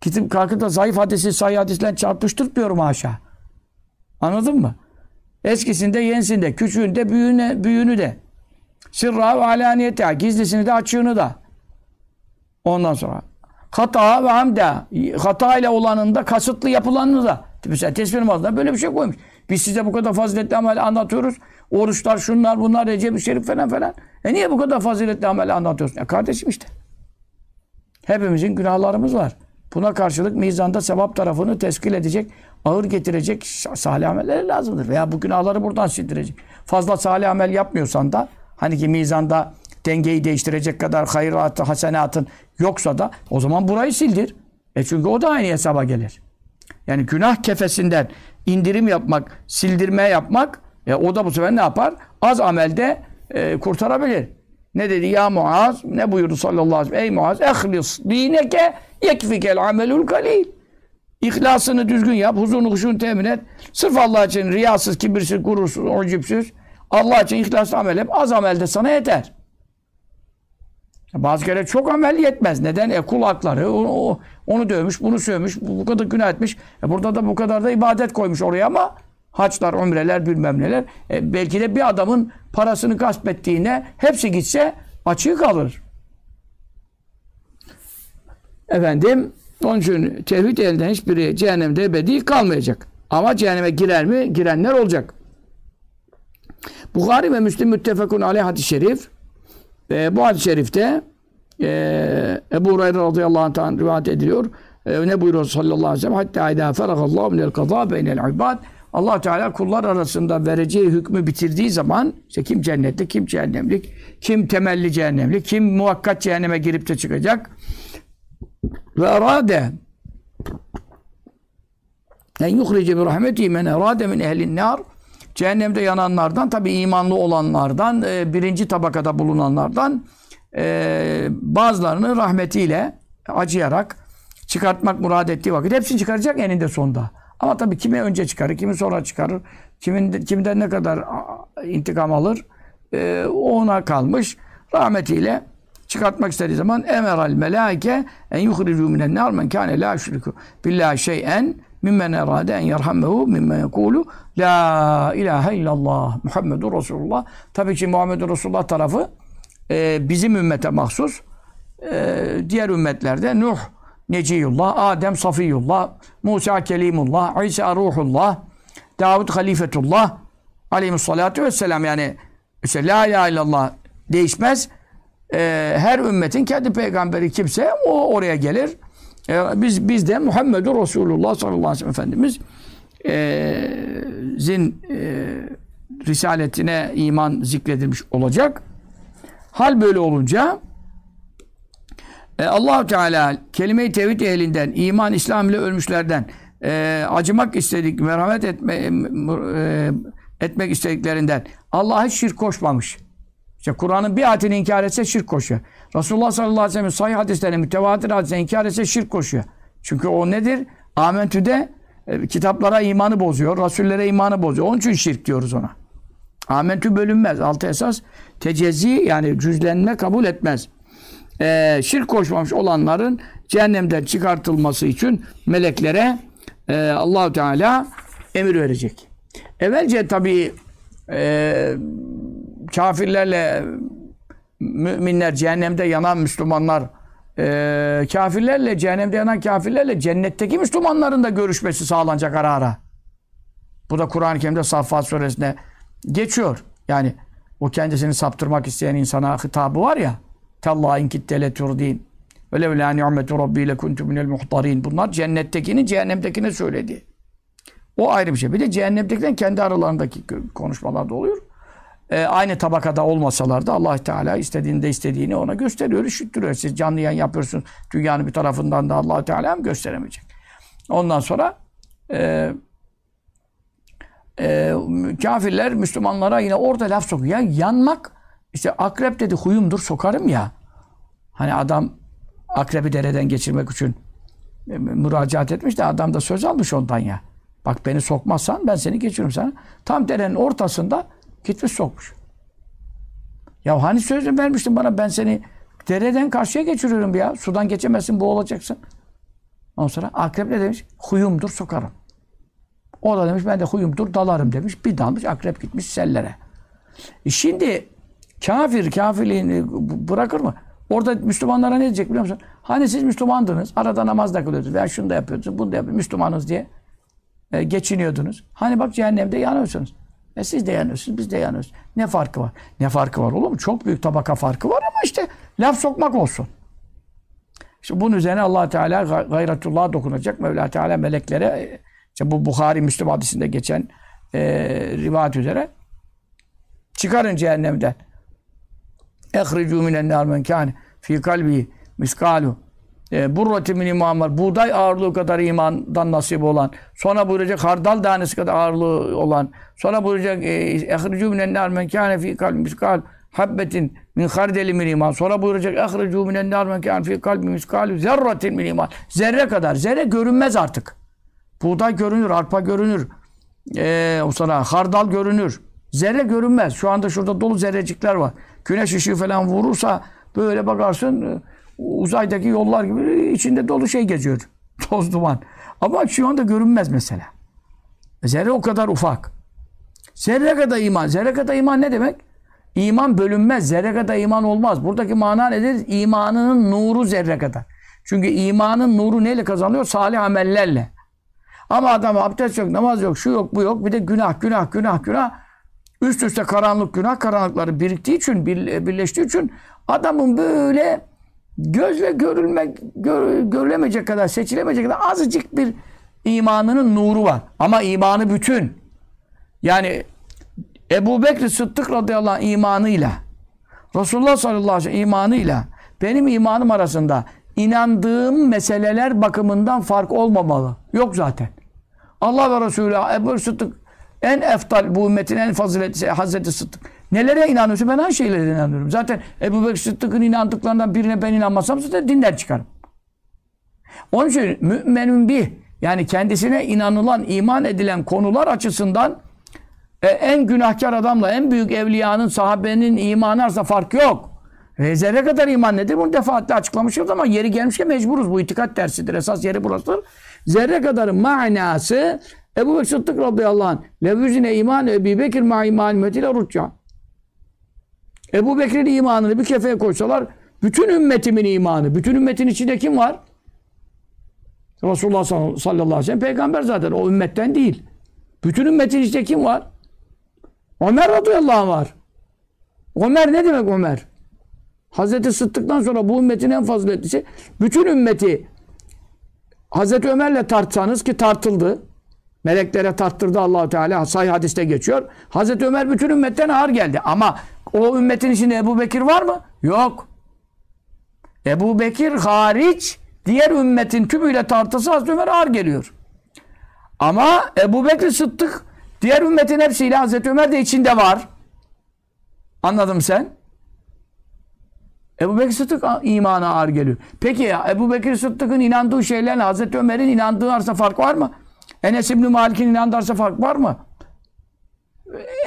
Kitap kalkıp da zayıf hadisi sahih hadisle çarpıştırmıyorum haşa. Anladın mı? Eskisinde, yenisinde, küçüğünde, büyüğüne, büyüğünü de. Sırra ve alaniyete, gizlisini de açığını da. Ondan sonra hata ve hamde, hata ile olanında kasıtlı yapılanını da. Mesela tesbih namazında böyle bir şey koymuş. Biz size bu kadar faziletli amel anlatıyoruz. Oruçlar, şunlar, bunlar, Recep-i Şerif falan falan. E niye bu kadar faziletli amel anlatıyorsun? Ya kardeşim işte. Hepimizin günahlarımız var. Buna karşılık mizanda sevap tarafını teskil edecek, ağır getirecek salih ameller lazımdır. Veya bu günahları buradan sildirecek. Fazla salih amel yapmıyorsan da hani ki mizanda dengeyi değiştirecek kadar hayratı, hasenatın yoksa da o zaman burayı sildir. E çünkü o da aynı hesaba gelir. Yani günah kefesinden indirim yapmak, sildirme yapmak e o da bu sefer ne yapar? Az amelde e, kurtarabilir. Ne dedi? Ya Muaz, ne buyurdu sallallahu aleyhi ve sellem? Ey Muaz, ehlis dineke yekfikel amelul kalil. İhlasını düzgün yap, huzurunu huşunu temin et. Sırf Allah için riyasız, kibirsiz, gurursuz, ucupsuz. Allah için ihlaslı amel yap. Az amelde sana yeter. Bazı kere çok amel yetmez. Neden? E kul hakları, onu, onu dövmüş, bunu sövmüş, bu kadar günah etmiş. E burada da bu kadar da ibadet koymuş oraya ama haçlar, umreler, bilmem neler. E belki de bir adamın parasını gasp ettiğine hepsi gitse açığı kalır. Efendim, onun için tevhid elinden hiçbiri cehennemde ebedi kalmayacak. Ama cehenneme girer mi? Girenler olacak. Bukhari ve Müslim müttefekun aleyh hadis-i şerif e, bu hadis-i şerifte e, Ebu Hureyre radıyallahu anh'tan rivayet ediliyor. E, ne buyuruyor sallallahu aleyhi ve sellem? Hatta idâ feragallahu minel kaza beynel ibad. allah Teala kullar arasında vereceği hükmü bitirdiği zaman işte kim cennetlik, kim cehennemlik, kim temelli cehennemlik, kim muhakkat cehenneme girip de çıkacak. Ve erade en yuhrice bi rahmeti men erade min ehlin nar cehennemde yananlardan tabi imanlı olanlardan e, birinci tabakada bulunanlardan e, bazılarını rahmetiyle acıyarak çıkartmak murad ettiği vakit hepsini çıkaracak eninde sonunda. Ama tabii kimi önce çıkarır, kimi sonra çıkarır, kimin kimden ne kadar intikam alır e, ona kalmış. Rahmetiyle çıkartmak istediği zaman emeral melaike en yuhricu minen nar men kâne la şiriku billahi şey'en mimmen erade en yerhammehu mimmen yekulu la ilahe illallah Muhammedur Resulullah. Tabii ki Muhammedur Resulullah tarafı e, bizim ümmete mahsus. E, diğer ümmetlerde Nuh Neciyullah, Adem Safiyullah, Musa Kelimullah, İsa Ruhullah, Davud Halifetullah aleyhissalatu vesselam yani işte la ilahe illallah değişmez. Ee, her ümmetin kendi peygamberi kimse o oraya gelir. Ee, biz biz de Muhammedur Resulullah sallallahu aleyhi ve sellem Efendimiz e, zin e, risaletine iman zikredilmiş olacak. Hal böyle olunca e, allah Teala kelime-i tevhid ehlinden, iman, İslam ile ölmüşlerden e, acımak istedik, merhamet etme, e, etmek istediklerinden Allah'a şirk koşmamış. İşte Kur'an'ın bir ayetini inkar etse şirk koşuyor. Resulullah sallallahu aleyhi ve sellem sahih hadislerine, mütevatir hadislerine inkar etse şirk koşuyor. Çünkü o nedir? Amentü'de e, kitaplara imanı bozuyor, rasullere imanı bozuyor. Onun için şirk diyoruz ona. Amentü bölünmez. Altı esas tecezzi yani cüzlenme kabul etmez. e, şirk koşmamış olanların cehennemden çıkartılması için meleklere e, Allahu Teala emir verecek. Evvelce tabii e, kafirlerle müminler, cehennemde yanan Müslümanlar e, kafirlerle, cehennemde yanan kafirlerle cennetteki Müslümanların da görüşmesi sağlanacak ara ara. Bu da Kur'an-ı Kerim'de Saffat suresinde geçiyor. Yani o kendisini saptırmak isteyen insana hitabı var ya. Tallahi in kittele turdin. Öyle ve la ni'metu rabbi le kuntu minel muhtarin. Bunlar cennettekini cehennemdekine söyledi. O ayrı bir şey. Bir de cehennemdekilerin kendi aralarındaki konuşmalar da oluyor. Ee, aynı tabakada olmasalar da Allah Teala istediğinde istediğini ona gösteriyor, üşüttürüyor. Siz canlı yayın yapıyorsunuz. Dünyanın bir tarafından da Allah Teala mı gösteremeyecek? Ondan sonra e, e, kafirler Müslümanlara yine orada laf sokuyor. Ya yanmak işte akrep dedi huyumdur sokarım ya. Hani adam akrebi dereden geçirmek için e, müracaat etmiş de adam da söz almış ondan ya. Bak beni sokmazsan ben seni geçiririm sana. Tam derenin ortasında gitmiş sokmuş. Ya hani söz vermiştin bana ben seni dereden karşıya geçiriyorum ya. Sudan geçemezsin boğulacaksın. Ondan sonra akrep ne demiş? Huyumdur sokarım. O da demiş ben de huyumdur dalarım demiş. Bir dalmış akrep gitmiş sellere. E şimdi kafir kafirliğini bırakır mı? Orada Müslümanlara ne diyecek biliyor musun? Hani siz Müslümandınız. Arada namaz da kılıyordunuz. Veya şunu da yapıyordunuz. Bunu da yapıyordunuz. Müslümanız diye e, geçiniyordunuz. Hani bak cehennemde yanıyorsunuz. E siz de yanıyorsunuz. Biz de yanıyoruz. Ne farkı var? Ne farkı var oğlum? Çok büyük tabaka farkı var ama işte laf sokmak olsun. İşte bunun üzerine allah Teala gayretullah'a dokunacak. Mevla Teala meleklere e, işte bu Bukhari Müslüm hadisinde geçen e, rivayet üzere çıkarın cehennemden. Ehricu minen nar men kâne fî kalbi miskalu e, burrati min iman Buğday ağırlığı kadar imandan nasip olan. Sonra buyuracak hardal tanesi kadar ağırlığı olan. Sonra buyuracak e, ehricu minen nar men kâne fî kalbi miskal habbetin min hardeli min iman. Sonra buyuracak ehricu minen nar men kâne fî kalbi miskalu zerratin min iman. Zerre kadar. Zerre görünmez artık. Buğday görünür, arpa görünür. Ee, o sana hardal görünür. Zerre görünmez. Şu anda şurada dolu zerrecikler var. Güneş ışığı falan vurursa böyle bakarsın e, uzaydaki yollar gibi içinde dolu şey geziyor. Toz duman. Ama şu anda görünmez mesela. Zerre o kadar ufak. Zerre kadar iman. Zerre kadar iman ne demek? İman bölünmez. Zerre kadar iman olmaz. Buradaki mana nedir? İmanının nuru zerre kadar. Çünkü imanın nuru neyle kazanılıyor? Salih amellerle. Ama adam abdest yok, namaz yok, şu yok, bu yok. Bir de günah, günah, günah, günah. Üst üste karanlık, günah karanlıkları biriktiği için, birleştiği için adamın böyle gözle görülmek, gör, görülemeyecek kadar, seçilemeyecek kadar azıcık bir imanının nuru var. Ama imanı bütün. Yani Ebu Bekir Sıddık radıyallahu anh imanıyla, Resulullah sallallahu aleyhi ve sellem imanıyla benim imanım arasında inandığım meseleler bakımından fark olmamalı. Yok zaten. Allah ve Resulü Ebu Sıddık en eftal bu ümmetin en faziletli Hazreti Sıddık. Nelere inanıyorsun? Ben her şeylere inanıyorum. Zaten Ebu Bekir Sıddık'ın inandıklarından birine ben inanmasam zaten dinden çıkarım. Onun için müminun bir yani kendisine inanılan, iman edilen konular açısından e, en günahkar adamla en büyük evliyanın, sahabenin imanı arasında fark yok. Ve zerre kadar iman nedir? Bunu defaatle açıklamışız ama yeri gelmişken mecburuz. Bu itikat dersidir. Esas yeri burasıdır. Zerre kadar manası Ebu Bekir Sıddık radıyallahu anh levüzine iman Ebu Bekir ma iman ümmetiyle rutcan. Ebu Bekir'in imanını bir kefeye koysalar bütün ümmetimin imanı. Bütün ümmetin içinde kim var? Resulullah sallallahu aleyhi ve sellem peygamber zaten. O ümmetten değil. Bütün ümmetin içinde kim var? Ömer radıyallahu anh var. Ömer ne demek Ömer? Hazreti Sıddık'tan sonra bu ümmetin en faziletlisi bütün ümmeti Hazreti Ömer'le tartsanız ki tartıldı. Meleklere tarttırdı allah Teala. Sahih hadiste geçiyor. Hazreti Ömer bütün ümmetten ağır geldi. Ama o ümmetin içinde Ebu Bekir var mı? Yok. Ebu Bekir hariç diğer ümmetin tümüyle tartılsa Hazreti Ömer ağır geliyor. Ama Ebu Bekir Sıddık diğer ümmetin hepsiyle Hazreti Ömer de içinde var. Anladın sen? Ebu Bekir Sıddık imana ağır geliyor. Peki ya Ebu Bekir Sıddık'ın inandığı şeylerle Hazreti Ömer'in inandığı arasında fark var mı? Enes İbni Malik'in inandığı arasında fark var mı?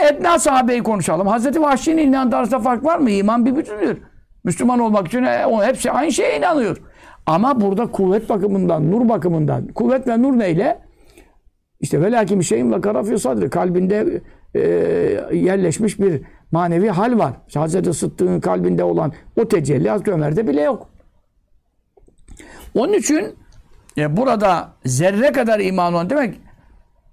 Edna sahabeyi konuşalım. Hazreti Vahşi'nin inandığı arasında fark var mı? İman bir bütündür. Müslüman olmak için e, hepsi aynı şeye inanıyor. Ama burada kuvvet bakımından, nur bakımından, kuvvet ve nur neyle? İşte velakin şeyin ve karafi sadri. Kalbinde e, yerleşmiş bir manevi hal var. Hazreti Sıddık'ın kalbinde olan o tecelli Hazreti Ömer'de bile yok. Onun için e, burada zerre kadar iman olan demek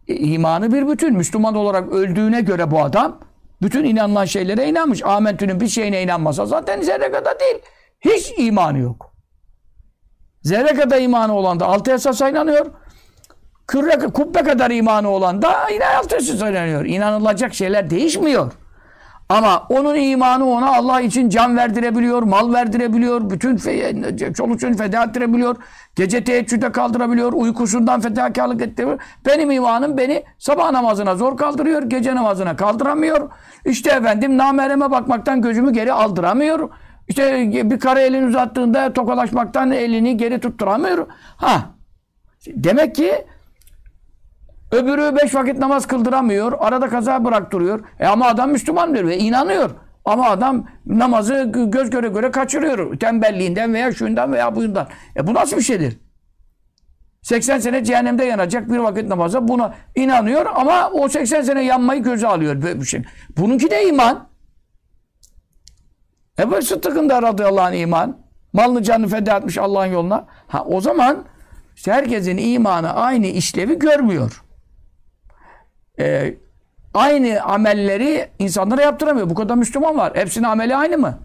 e, imanı bir bütün. Müslüman olarak öldüğüne göre bu adam bütün inanılan şeylere inanmış. Amentü'nün bir şeyine inanmasa zaten zerre kadar değil. Hiç imanı yok. Zerre kadar imanı olan da altı esasa inanıyor. Kürre, kubbe kadar imanı olan da yine altı esasa inanıyor. İnanılacak şeyler değişmiyor. Ama onun imanı ona Allah için can verdirebiliyor, mal verdirebiliyor, bütün çoluk çocuğunu feda ettirebiliyor, gece teheccüde kaldırabiliyor, uykusundan fedakarlık ettirebiliyor. Benim imanım beni sabah namazına zor kaldırıyor, gece namazına kaldıramıyor. İşte efendim namereme bakmaktan gözümü geri aldıramıyor. İşte bir kara elini uzattığında tokalaşmaktan elini geri tutturamıyor. Ha, demek ki Öbürü beş vakit namaz kıldıramıyor. Arada kaza bıraktırıyor. E ama adam Müslümandır ve inanıyor. Ama adam namazı göz göre göre kaçırıyor. Tembelliğinden veya şundan veya buyundan. E bu nasıl bir şeydir? 80 sene cehennemde yanacak bir vakit namaza buna inanıyor ama o 80 sene yanmayı göze alıyor böyle bir şey. Bununki de iman. Ebu Sıddık'ın da radıyallahu anh iman. Malını canını feda etmiş Allah'ın yoluna. Ha o zaman işte herkesin imanı aynı işlevi görmüyor e, aynı amelleri insanlara yaptıramıyor. Bu kadar Müslüman var. Hepsinin ameli aynı mı?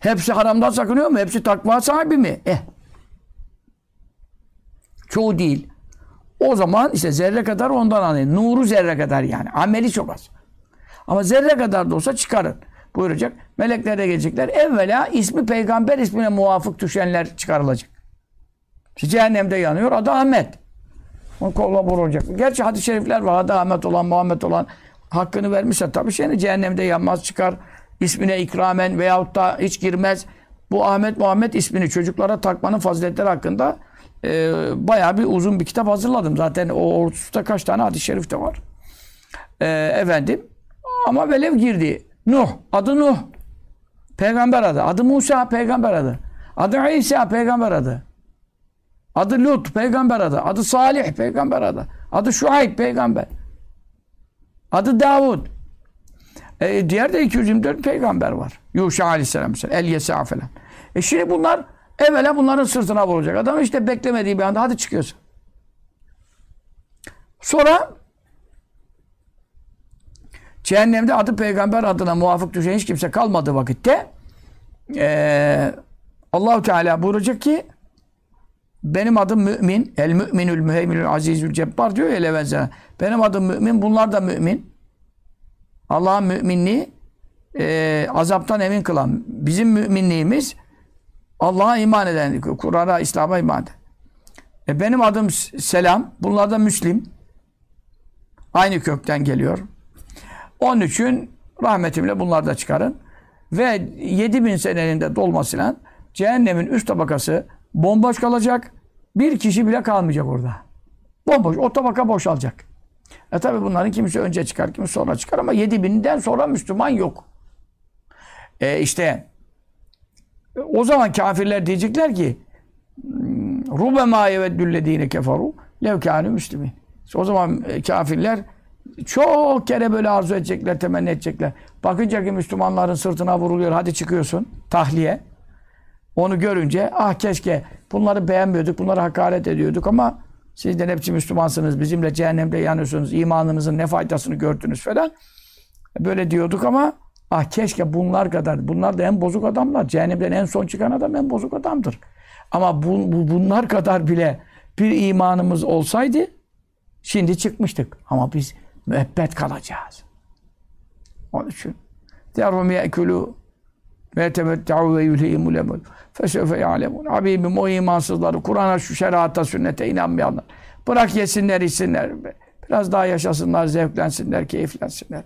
Hepsi haramdan sakınıyor mu? Hepsi takva sahibi mi? Eh. Çoğu değil. O zaman işte zerre kadar ondan anlayın. Nuru zerre kadar yani. Ameli çok az. Ama zerre kadar da olsa çıkarın. Buyuracak. Melekler de gelecekler. Evvela ismi peygamber ismine muvafık düşenler çıkarılacak. Cehennemde yanıyor. Adı Ahmet. Onu kolla vurulacak. Gerçi hadis-i şerifler var. Adı Ahmet olan, Muhammed olan hakkını vermişse tabii şeyini cehennemde yanmaz çıkar. ismine ikramen veyahut da hiç girmez. Bu Ahmet Muhammed ismini çocuklara takmanın faziletleri hakkında e, bayağı bir uzun bir kitap hazırladım. Zaten o ortada kaç tane hadis-i şerif de var. E, efendim ama velev girdi. Nuh. Adı Nuh. Peygamber adı. Adı Musa. Peygamber adı. Adı İsa. Peygamber adı. Adı Lut peygamber adı. Adı Salih peygamber adı. Adı Şuayb peygamber. Adı Davud. E, diğer de 224 peygamber var. Yuşa aleyhisselam mesela. El Yesa falan. E şimdi bunlar evvela bunların sırtına vuracak. Adam işte beklemediği bir anda hadi çıkıyorsun. Sonra cehennemde adı peygamber adına muvafık düşen hiç kimse kalmadığı vakitte e, Allahu Teala buyuracak ki benim adım mümin. El müminül müheyminül azizül cebbar diyor ya Levenzen. Benim adım mümin. Bunlar da mümin. Allah'ın müminliği e, azaptan emin kılan. Bizim müminliğimiz Allah'a iman eden, Kur'an'a, İslam'a iman eden. E, benim adım Selam. Bunlar da Müslim. Aynı kökten geliyor. Onun için rahmetimle bunlar da çıkarın. Ve 7000 senenin de dolmasıyla cehennemin üst tabakası bomboş kalacak. Bir kişi bile kalmayacak orada. Bomboş. O tabaka boşalacak. E tabi bunların kimisi önce çıkar, kimisi sonra çıkar ama 7000'den sonra Müslüman yok. E işte o zaman kafirler diyecekler ki Rube ma yeveddüllezine keferu lev kânü müslümin. O zaman e, kafirler çok kere böyle arzu edecekler, temenni edecekler. Bakınca ki Müslümanların sırtına vuruluyor, hadi çıkıyorsun, tahliye. Onu görünce ah keşke bunları beğenmiyorduk, bunları hakaret ediyorduk ama sizden hepsi Müslümansınız, bizimle cehennemde yanıyorsunuz, imanınızın ne faydasını gördünüz falan. Böyle diyorduk ama ah keşke bunlar kadar, bunlar da en bozuk adamlar. Cehennemden en son çıkan adam en bozuk adamdır. Ama bu, bu bunlar kadar bile bir imanımız olsaydı şimdi çıkmıştık. Ama biz müebbet kalacağız. Onun için derum ye'kulû ve temetta'u ve yulhihimul emel. Fesevfe ya'lemun. Habibim o imansızları, Kur'an'a şu şerata, sünnete inanmayanlar. Bırak yesinler, içsinler. Biraz daha yaşasınlar, zevklensinler, keyiflensinler.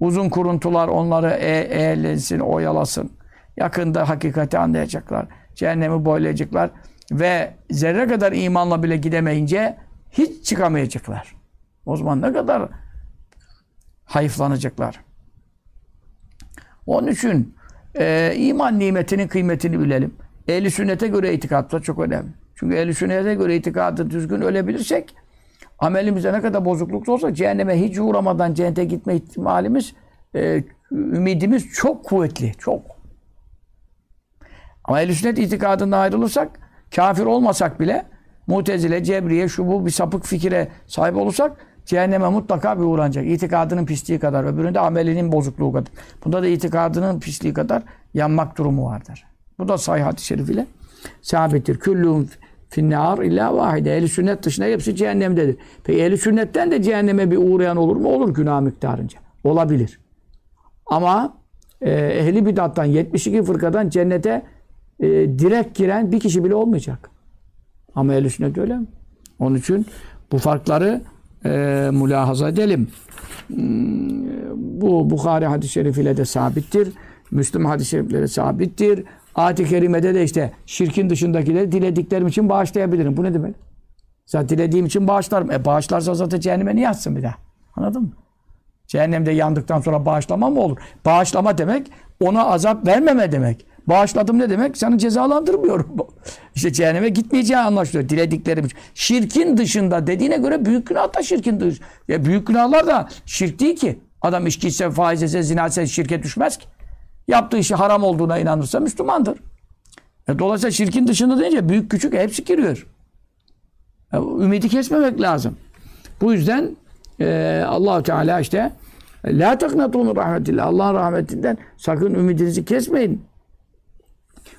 Uzun kuruntular onları e eğlensin, oyalasın. Yakında hakikati anlayacaklar. Cehennemi boylayacaklar. Ve zerre kadar imanla bile gidemeyince hiç çıkamayacaklar. O zaman ne kadar hayıflanacaklar. Onun için e, iman nimetinin kıymetini bilelim. Ehli sünnete göre itikat da çok önemli. Çünkü ehli sünnete göre itikadı düzgün ölebilirsek amelimizde ne kadar bozukluk olsa cehenneme hiç uğramadan cennete gitme ihtimalimiz e, ümidimiz çok kuvvetli. Çok. Ama ehl sünnet itikadından ayrılırsak kafir olmasak bile Mutezile, Cebriye, şu bu bir sapık fikire sahip olursak cehenneme mutlaka bir uğranacak. İtikadının pisliği kadar. Öbüründe amelinin bozukluğu kadar. Bunda da itikadının pisliği kadar yanmak durumu vardır. Bu da sahih hadis-i şerif ile sabittir. Küllûn finnar illa vahide. Ehli sünnet dışında hepsi cehennemdedir. Peki ehli sünnetten de cehenneme bir uğrayan olur mu? Olur günah miktarınca. Olabilir. Ama e, ehli bidattan 72 fırkadan cennete e, direkt giren bir kişi bile olmayacak. Ama ehl sünnet öyle mi? Onun için bu farkları e, mülahaza edelim. Hmm, bu Bukhari hadis-i şerifiyle de sabittir. Müslüm hadis-i şerifleri sabittir. Ayet-i kerimede de işte şirkin dışındakileri dilediklerim için bağışlayabilirim. Bu ne demek? Zaten dilediğim için bağışlarım. E bağışlarsa zaten cehenneme niye atsın bir daha? Anladın mı? Cehennemde yandıktan sonra bağışlama mı olur? Bağışlama demek ona azap vermeme demek. Bağışladım ne demek? Seni cezalandırmıyorum. İşte cehenneme gitmeyeceği anlaşılıyor. Dilediklerim Şirkin dışında dediğine göre büyük günah da şirkin dışında. Ya büyük günahlar da şirk değil ki. Adam içki içse, faiz etse, şirke düşmez ki. Yaptığı işi haram olduğuna inanırsa Müslümandır. E dolayısıyla şirkin dışında deyince büyük küçük hepsi giriyor. E, ümidi kesmemek lazım. Bu yüzden e, allah Teala işte La teknatu rahmetillah. Allah'ın rahmetinden sakın ümidinizi kesmeyin.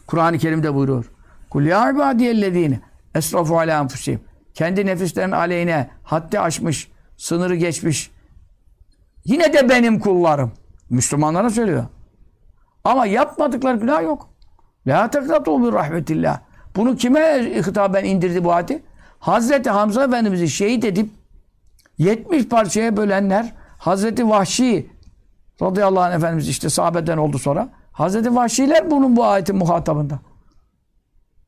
Kur'an-ı Kerim'de buyuruyor. Kul ya ibadiyellezine esrafu ala enfusihim. Kendi nefislerin aleyhine haddi aşmış, sınırı geçmiş. Yine de benim kullarım. Müslümanlara söylüyor. Ama yapmadıkları günah yok. La teknatu min rahmetillah. Bunu kime hitaben indirdi bu ayeti? Hazreti Hamza Efendimiz'i şehit edip 70 parçaya bölenler Hazreti Vahşi radıyallahu anh Efendimiz işte sahabeden oldu sonra. Hazreti Vahşiler bunun bu ayetin muhatabında.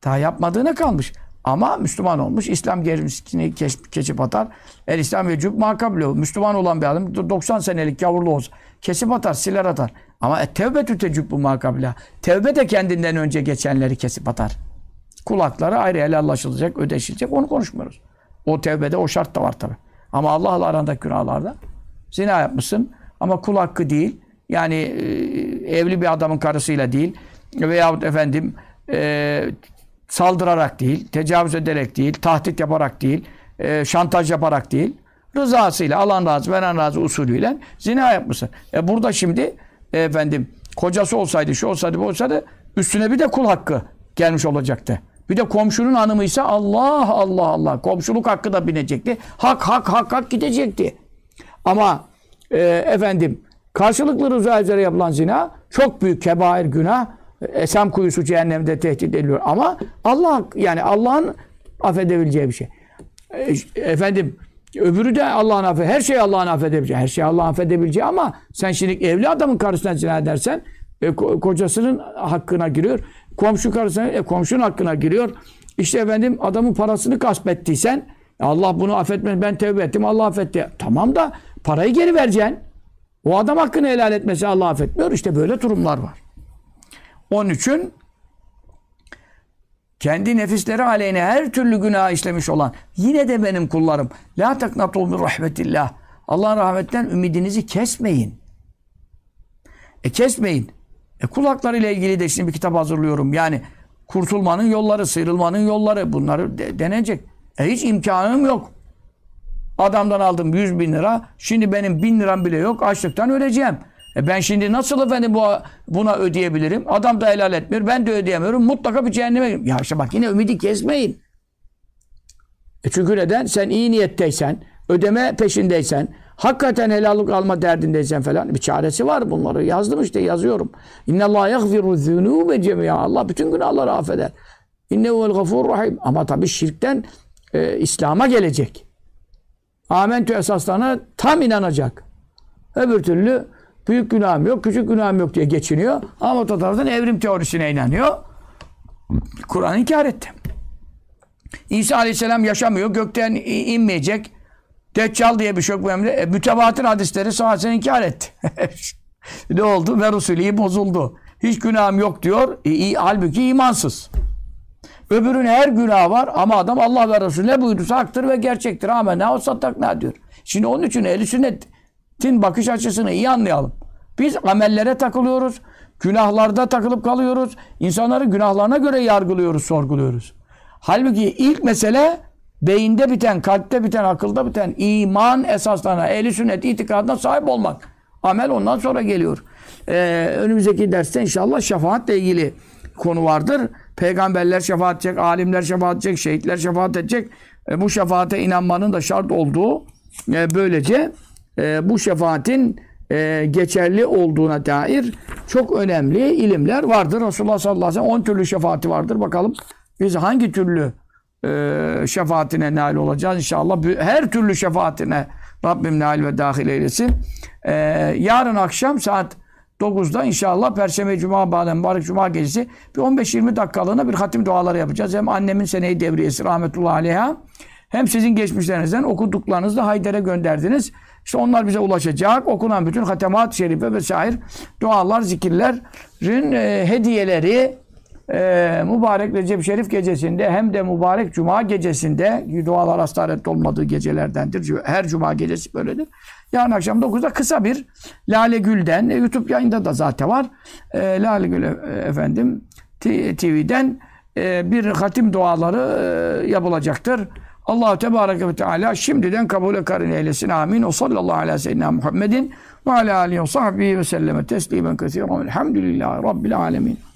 Daha yapmadığına kalmış. Ama Müslüman olmuş. İslam gerisini kesip atar. El İslam ve cüb makablo. Müslüman olan bir adam 90 senelik yavurlu olsa kesip atar, siler atar. Ama e, tevbe tütecüb bu makabla. Tevbe de kendinden önce geçenleri kesip atar. Kulakları ayrı helallaşılacak, ödeşilecek. Onu konuşmuyoruz. O tevbede o şart da var tabi. Ama Allah'la arandaki günahlarda zina yapmışsın ama kul hakkı değil. Yani e, evli bir adamın karısıyla değil veyahut efendim e, saldırarak değil, tecavüz ederek değil, tahdit yaparak değil, e, şantaj yaparak değil, rızasıyla, alan razı, veren razı usulüyle zina yapmışsın. E burada şimdi e, efendim kocası olsaydı, şu olsaydı, bu olsaydı üstüne bir de kul hakkı gelmiş olacaktı. Bir de komşunun hanımıysa Allah Allah Allah komşuluk hakkı da binecekti. Hak hak hak hak gidecekti. Ama e, efendim karşılıklı rıza üzere yapılan zina çok büyük kebair günah. Esam kuyusu cehennemde tehdit ediliyor. Ama Allah yani Allah'ın affedebileceği bir şey. E, efendim öbürü de Allah'ın affı. Her şey Allah'ın affedebileceği. Her şey Allah'ın affedebileceği ama sen şimdi evli adamın karısına zina edersen e, kocasının hakkına giriyor. Komşu karısına, e, komşunun hakkına giriyor. İşte efendim adamın parasını gasp ettiysen Allah bunu affetmez. Ben tevbe ettim. Allah affetti. Tamam da parayı geri vereceksin. O adam hakkını helal etmesi Allah affetmiyor. İşte böyle durumlar var. Onun için kendi nefisleri aleyhine her türlü günah işlemiş olan yine de benim kullarım. La taknatu min rahmetillah. Allah'ın rahmetten ümidinizi kesmeyin. E kesmeyin. E kulaklarıyla ilgili de şimdi bir kitap hazırlıyorum. Yani kurtulmanın yolları, sıyrılmanın yolları bunları de, denecek. E hiç imkanım yok. Adamdan aldım 100 bin lira. Şimdi benim bin liram bile yok. Açlıktan öleceğim. E ben şimdi nasıl efendim bu, buna ödeyebilirim? Adam da helal etmiyor. Ben de ödeyemiyorum. Mutlaka bir cehenneme Ya işte bak yine ümidi kesmeyin. E çünkü neden? Sen iyi niyetteysen, ödeme peşindeysen, hakikaten helallik alma derdindeysen falan bir çaresi var bunları. Yazdım işte yazıyorum. İnne Allah yaghfiru zunube cemiya. Allah bütün günahları affeder. İnnehuvel gafur rahim. Ama tabii şirkten e, İslam'a gelecek. Amentü esaslarına tam inanacak. Öbür türlü büyük günahım yok, küçük günahım yok diye geçiniyor. Ama o taraftan evrim teorisine inanıyor. Kur'an inkar etti. İsa Aleyhisselam yaşamıyor, gökten inmeyecek. Deccal diye bir şey yok. E, mütevatir hadisleri sahasen inkar etti. ne oldu? Ve Resulü bozuldu. Hiç günahım yok diyor. E, halbuki imansız. Öbürün her günah var ama adam Allah ve Resulü ne buyurduysa haktır ve gerçektir. O ne diyor. Şimdi onun için ehl sünnetin bakış açısını iyi anlayalım. Biz amellere takılıyoruz. Günahlarda takılıp kalıyoruz. İnsanları günahlarına göre yargılıyoruz, sorguluyoruz. Halbuki ilk mesele beyinde biten, kalpte biten, akılda biten iman esaslarına, ehli sünnet itikadına sahip olmak. Amel ondan sonra geliyor. Ee, önümüzdeki derste inşallah şefaatle ilgili konu vardır. Peygamberler şefaat edecek, alimler şefaat edecek, şehitler şefaat edecek. E, bu şefaate inanmanın da şart olduğu e, böylece e, bu şefaatin e, geçerli olduğuna dair çok önemli ilimler vardır. Resulullah sallallahu aleyhi ve sellem 10 türlü şefaati vardır. Bakalım biz hangi türlü e, şefaatine nail olacağız inşallah. Her türlü şefaatine Rabbim nail ve dahil eylesin. E, yarın akşam saat 9'da inşallah Perşembe Cuma bağlı mübarek Cuma gecesi bir 15-20 dakikalığına bir hatim duaları yapacağız. Hem annemin seneyi devriyesi rahmetullahi aleyha hem sizin geçmişlerinizden okuduklarınızı Hayder'e gönderdiniz. İşte onlar bize ulaşacak. Okunan bütün hatemat şerife vesaire dualar, zikirlerin e, hediyeleri e, mübarek Recep Şerif gecesinde hem de mübarek Cuma gecesinde dualar hastaret olmadığı gecelerdendir. Her Cuma gecesi böyledir. Yarın akşam 9'da kısa bir Lale Gül'den, e, YouTube yayında da zaten var. E, Lale Gül e, efendim TV'den e, bir hatim duaları e, yapılacaktır. Allahu Tebareke ve Teala şimdiden kabule karin eylesin. Amin. O sallallahu aleyhi seyyidina Muhammedin ve ala alihi ve sahbihi ve selleme teslimen kesiren. Elhamdülillahi Rabbil alemin.